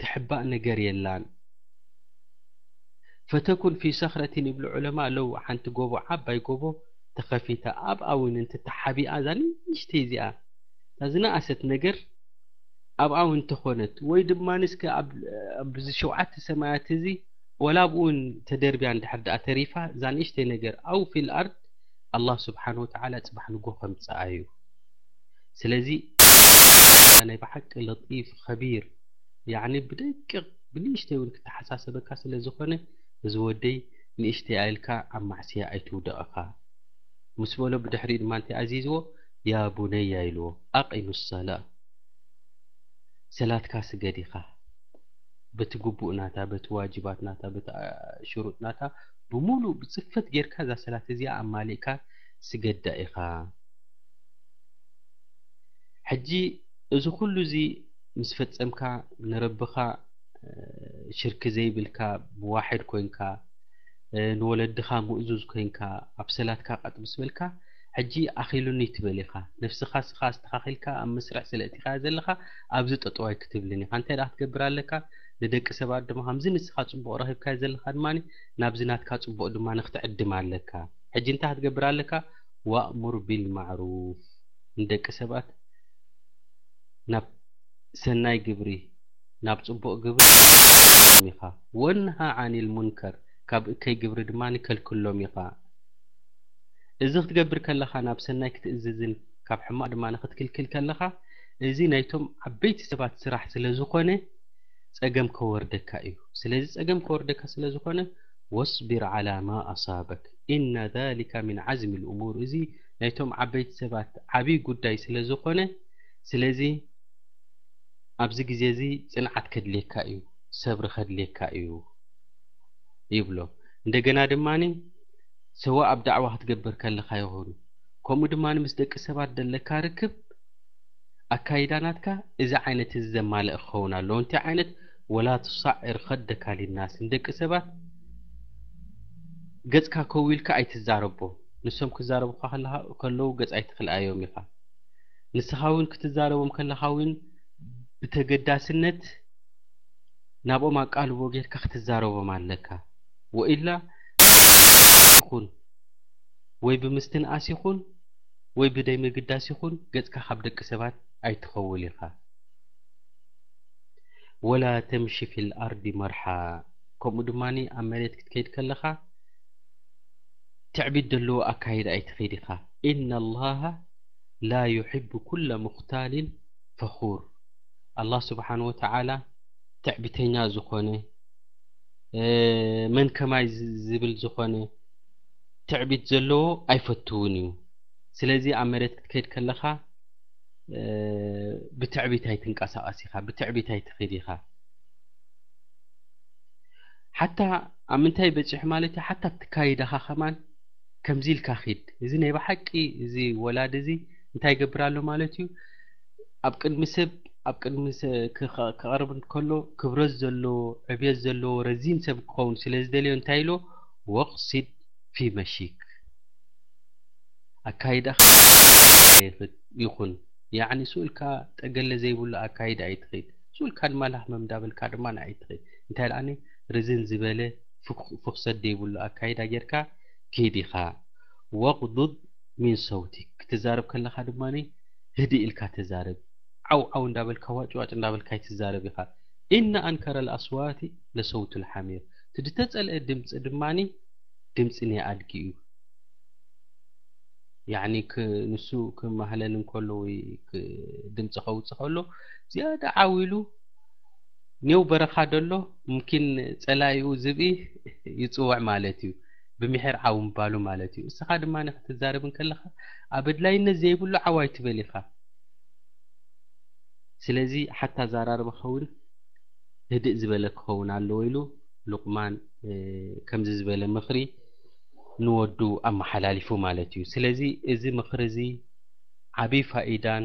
A: ትሕባእ ነገር የላን ፈተኩን ፊ ሰኽረቲን ይብሉ ዑለማእ ሎው ሓንቲ ጎቦ ዓባይ ጎቦ ተኸፊታ ኣብኣ ውን እንተ ተሓቢኣ እዛ ንእሽተይ እዚኣ እታ ዝነኣሰት ነገር ኣብኣ ውን እንተኾነት ወይ ድማ እስከ ኣብዚ ሸውዓተ ሰማያት እዚ ወላ ኣብኡ ውን ተደርብያ እንድሕር ደኣ ተሪፋ እዛ ንእሽተይ ነገር ኣው ፊል ኣርድ ኣላህ ስብሓን ወተዓላ ፅባሕ ንጎ ከምፅኣ እዩ ስለዚ ኣላህ ስብሓን ወተዓላ ናይ ብሓቂ ለጢፍ ኸቢር ያዕኒ ብደቂቕ ብንእሽተይ ውን ክተሓሳሰበካ ስለ ዝኾነ እዚ ወደይ ንእሽተይ ኣኢልካ ኣብ ማዕስያ ኣይትውደቕ እኻ ምስ በሎ ብድሕሪኡ ድማ እንታይ ኣዚዝዎ ያ ቡነያ ኢልዎ ኣቂሙ ሰላእ ሰላትካ ስገድ ኢኻ በቲ ግቡእ ናታ በቲ ዋጅባት ናታ በቲ ሽሩጥ ናታ ብምሉእ ብጽፈት ጌርካ እዛ ሰላት እዚኣ ኣማሊእካ ስገዳ ኢኻ ሕጂ እዚ ኩሉ እዚ ምስ ፈጸምካ ንረብኻ ሽርኪ ዘይብልካ ብዋሒድ ኮንካ ንወለድኻ ሙእዙዝ ኮንካ ኣብ ሰላትካ ቀጥ ምስ በልካ ሕጂ ኣኺሉኒ ትበል ኢኻ ነፍስኻ ስኻ ኣስተኻኺልካ ኣብ መስርሕ ስለ እቲኻያ ዘለኻ ኣብዚ ጠጠው ኣይክትብልን ኢኻ እንታይ ደኣ ክትገብር ኣለካ ንደቂ ሰባት ድማ ከምዚ ንስኻ ጽቡቕ ረኺብካዮ ዘለኻ ድማ ናብዚ ናትካ ጽቡቕ ድማ ክትዕድም ኣለካ ሕጂ እንታይ ክትገብር ኣለካ ዋእሙር ቢልማዕሩፍ ንደቂ ሰባት ናብ ሰናይ ግብሪ ናብ ጽቡቅ ግብሪ ሓግዞም ኢኻ ወንሃ ዓኒል ሙንከር ካብ እከይ ግብሪ ድማ ከልክሎም ኢኻ እዚ ክትገብር ከለኻ ናብ ሰናይ ክትእዝዝን ካብ ሕማቅ ድማ ክትክልክል ከለኻ እዚ ናይቶም ዓበይቲ ሰባት ስራሕ ስለ ዝኾነ ጸገም ከወርደካ እዩ ስለዚ ጸገም ከወርደካ ስለ ዝኾነ ወስቢር ዓላ ማ ኣሳበክ ኢነ ዛሊካ ሚን ዓዝሚ ልእሙር እዚ ናይቶም ዓበይቲ ሰባት ዓብይ ጉዳይ ስለ ዝኾነ ስለዚ ኣብዚ ግዜ እዚ ጽንዓት ከድልየካ እዩ ሰብሪ ከድልየካ እዩ ይብሎ እንደገና ድማ ሰዋ ኣብ ዳዕዋ ክትገብር ከለካ ይኩን ከምኡ ድማ ምስ ደቂ ሰባት ደለካ ርክብ ኣካይዳ ናትካ እዚ ዓይነት እዚ ዘማልእ ክኸውን ኣለዎ እንታይ ዓይነት ወላ ትሳዕር ከደካ ሊናስ ንደቂ ሰባት ገጽካ ከዊልካ ኣይትዛረቦም ንሶም ክዛረቡካ ከለካ ከለው ገጽ ኣይትክልኣዮም ኢካ ንስኻ ውን ክትዛረቦም ከለኻ ውን ብተገዳስነት ናብኦም ኣቃልቦ ጌርካ ክትዛረቦም ኣለካ ወኢላ ብዘይምግዳስ ይኹን ወይ ብምስትንኣስ ይኹን ወይ ብደይምግዳስ ይኹን ገጽካ ካብ ደቂ ሰባት ኣይትኸውል ኢኻ ወላ ተምሺ ፊል ኣርዲ መርሓ ከምኡ ድማ ኣብ መሬት ክትከይድ ከለኻ ትዕቢት ደለዎ ኣካይዳ ኣይትኺድ ኢኻ ኢነላሃ ላ ዩሒቡ ኩለ ሙኽታሊን ፈኹር ኣላህ ስብሓን ወተዓላ ትዕቢተኛ ዝኾነ መን ከማይ ዝብል ዝኾነ ትዕቢት ዘለዎ ኣይፈትውን እዩ ስለዚ ኣብ መሬት ክትከይድ ከለኻ ብትዕቢት ኣይትንቀሳቐስ ኢኻ ብትዕቢት ኣይትኽድ ኢኻ ሓታ ኣብ ምንታይ በፂሑ ማለት እዩ ሓታ ትካይዳኻ ከማን ከምዚ ኢልካ ኪድ እዚ ናይ ብሓቂ እዚ ወላዲ እዚ እንታይ ይገብር ኣሎ ማለት እዩ ኣብ ቅድሚ ሰብ ኣብ ቅድሚ ክቐርብ ከሎ ክብረት ዘለዎ ዕብየት ዘለዎ ረዚን ሰብ ክኸውን ስለ ዝደልዮ እንታይ ኢሎ ወቕሲድ ፊ መሺክ ኣካይዳኻ ይኹን ያዕኒ ስኡልካ ጠገለ ዘይብሉ ኣካይዳ ኣይትኸይድ ስኡልካ ድማ ላሕመ እንዳበልካ ድማ ኣይትኸይድ እንታይ ደኣኒ ርዝን ዝበለ ፍኽሰት ዘይብሉ ኣካይዳ ጌርካ ኪድ ኢኻ ወቅዱድ ሚን ሰውቲክ ክትዛረብ ከለኻ ድማ ህድእ ኢልካ ተዛረብ ዓው ዓው እንዳበልካ ዋጭ ዋጭ እንዳበልካ ኣይትዛረብ ኢኻ ኢነ ኣንከረል ኣስዋቲ ለሰውቱል ሓሚር እቲ ድተጸልኤ ድምጺ ድማ ድምጺ ናይ ኣድጊ እዩ ያኒ ክ ንሱ ክማህለል እንከሎ ወይ ድምጺ ከውጽእ ከሎ ዝያዳ ዓው ኢሉ ኔው በረኻ ደሎ ሙኪን ጸላኢኡ ዝብኢ ይጽውዕ ማለት እዩ ብሚሒር ዓው ምባሉ ማለት እዩ እስኻ ድማ ክትዛረብ እንከለኻ ኣብ ኣድላይነት ዘይብሉ ዓው ኣይትበል ኢኻ ስለዚ ሓታ ኣዛራርባኻ ውን ህድእ ዝበለ ክኸውን ኣለዎ ኢሉ ሉቅማን ከምዚ ዝበለ ምኽሪ ንወዱ ኣመሓላሊፉ ማለት እዩ ስለዚ እዚ ምኽሪ እዚ ዓብይ ፋኢዳን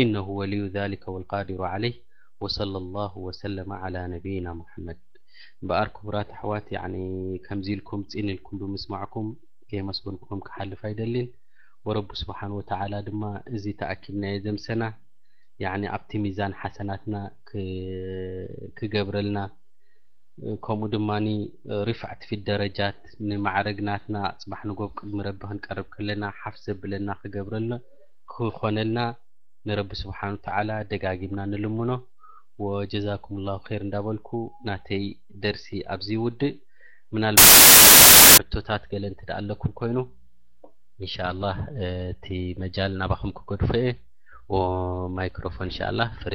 A: ኢነሁ ወልዩ ዛሊከ ወልቃዲሩ ዓለይህ ወሰለላሁ ወሰለመ ዓላ ነብይና ሙሐመድ እምበኣር ክቡራት ኣሕዋት ያዕኒ ከምዚ ኢልኩም ጺን ኢልኩም ብምስማዕኩም ከየመስገንኩኹም ክሓልፍ ኣይደሊን ወረቢ ሱብሓነሁ ወተዓላ ድማ እዚ ተኣኪብናዮ ዘምሰና ያዕኒ ኣብቲ ሚዛን ሓሰናትና ክገብረልና ከምኡ ድማ ሪፍዕት ፊ ደረጃት ንማዕረግ ናትና ጽባሕ ንጎብ ቅድሚ ረቢ ክንቀርብ ከለና ሓፍ ዘብለና ክገብረልና ክኾነልና ንረቢ ስብሓን ወተዓላ ደጋጊምና ንልምኖ ወጀዛኩሙላሁ ኼር እንዳበልኩ ናተይ ደርሲ ኣብዚ ይውድእ ምናልባት ሕቶታት ገለ እንተድኣ ኣለኩም ኮይኑ እንሻኣላህ እቲ መጃል ናባኹም ክገድፎ እየ ወማይክሮፎን እንሻኣላህ ፍሪ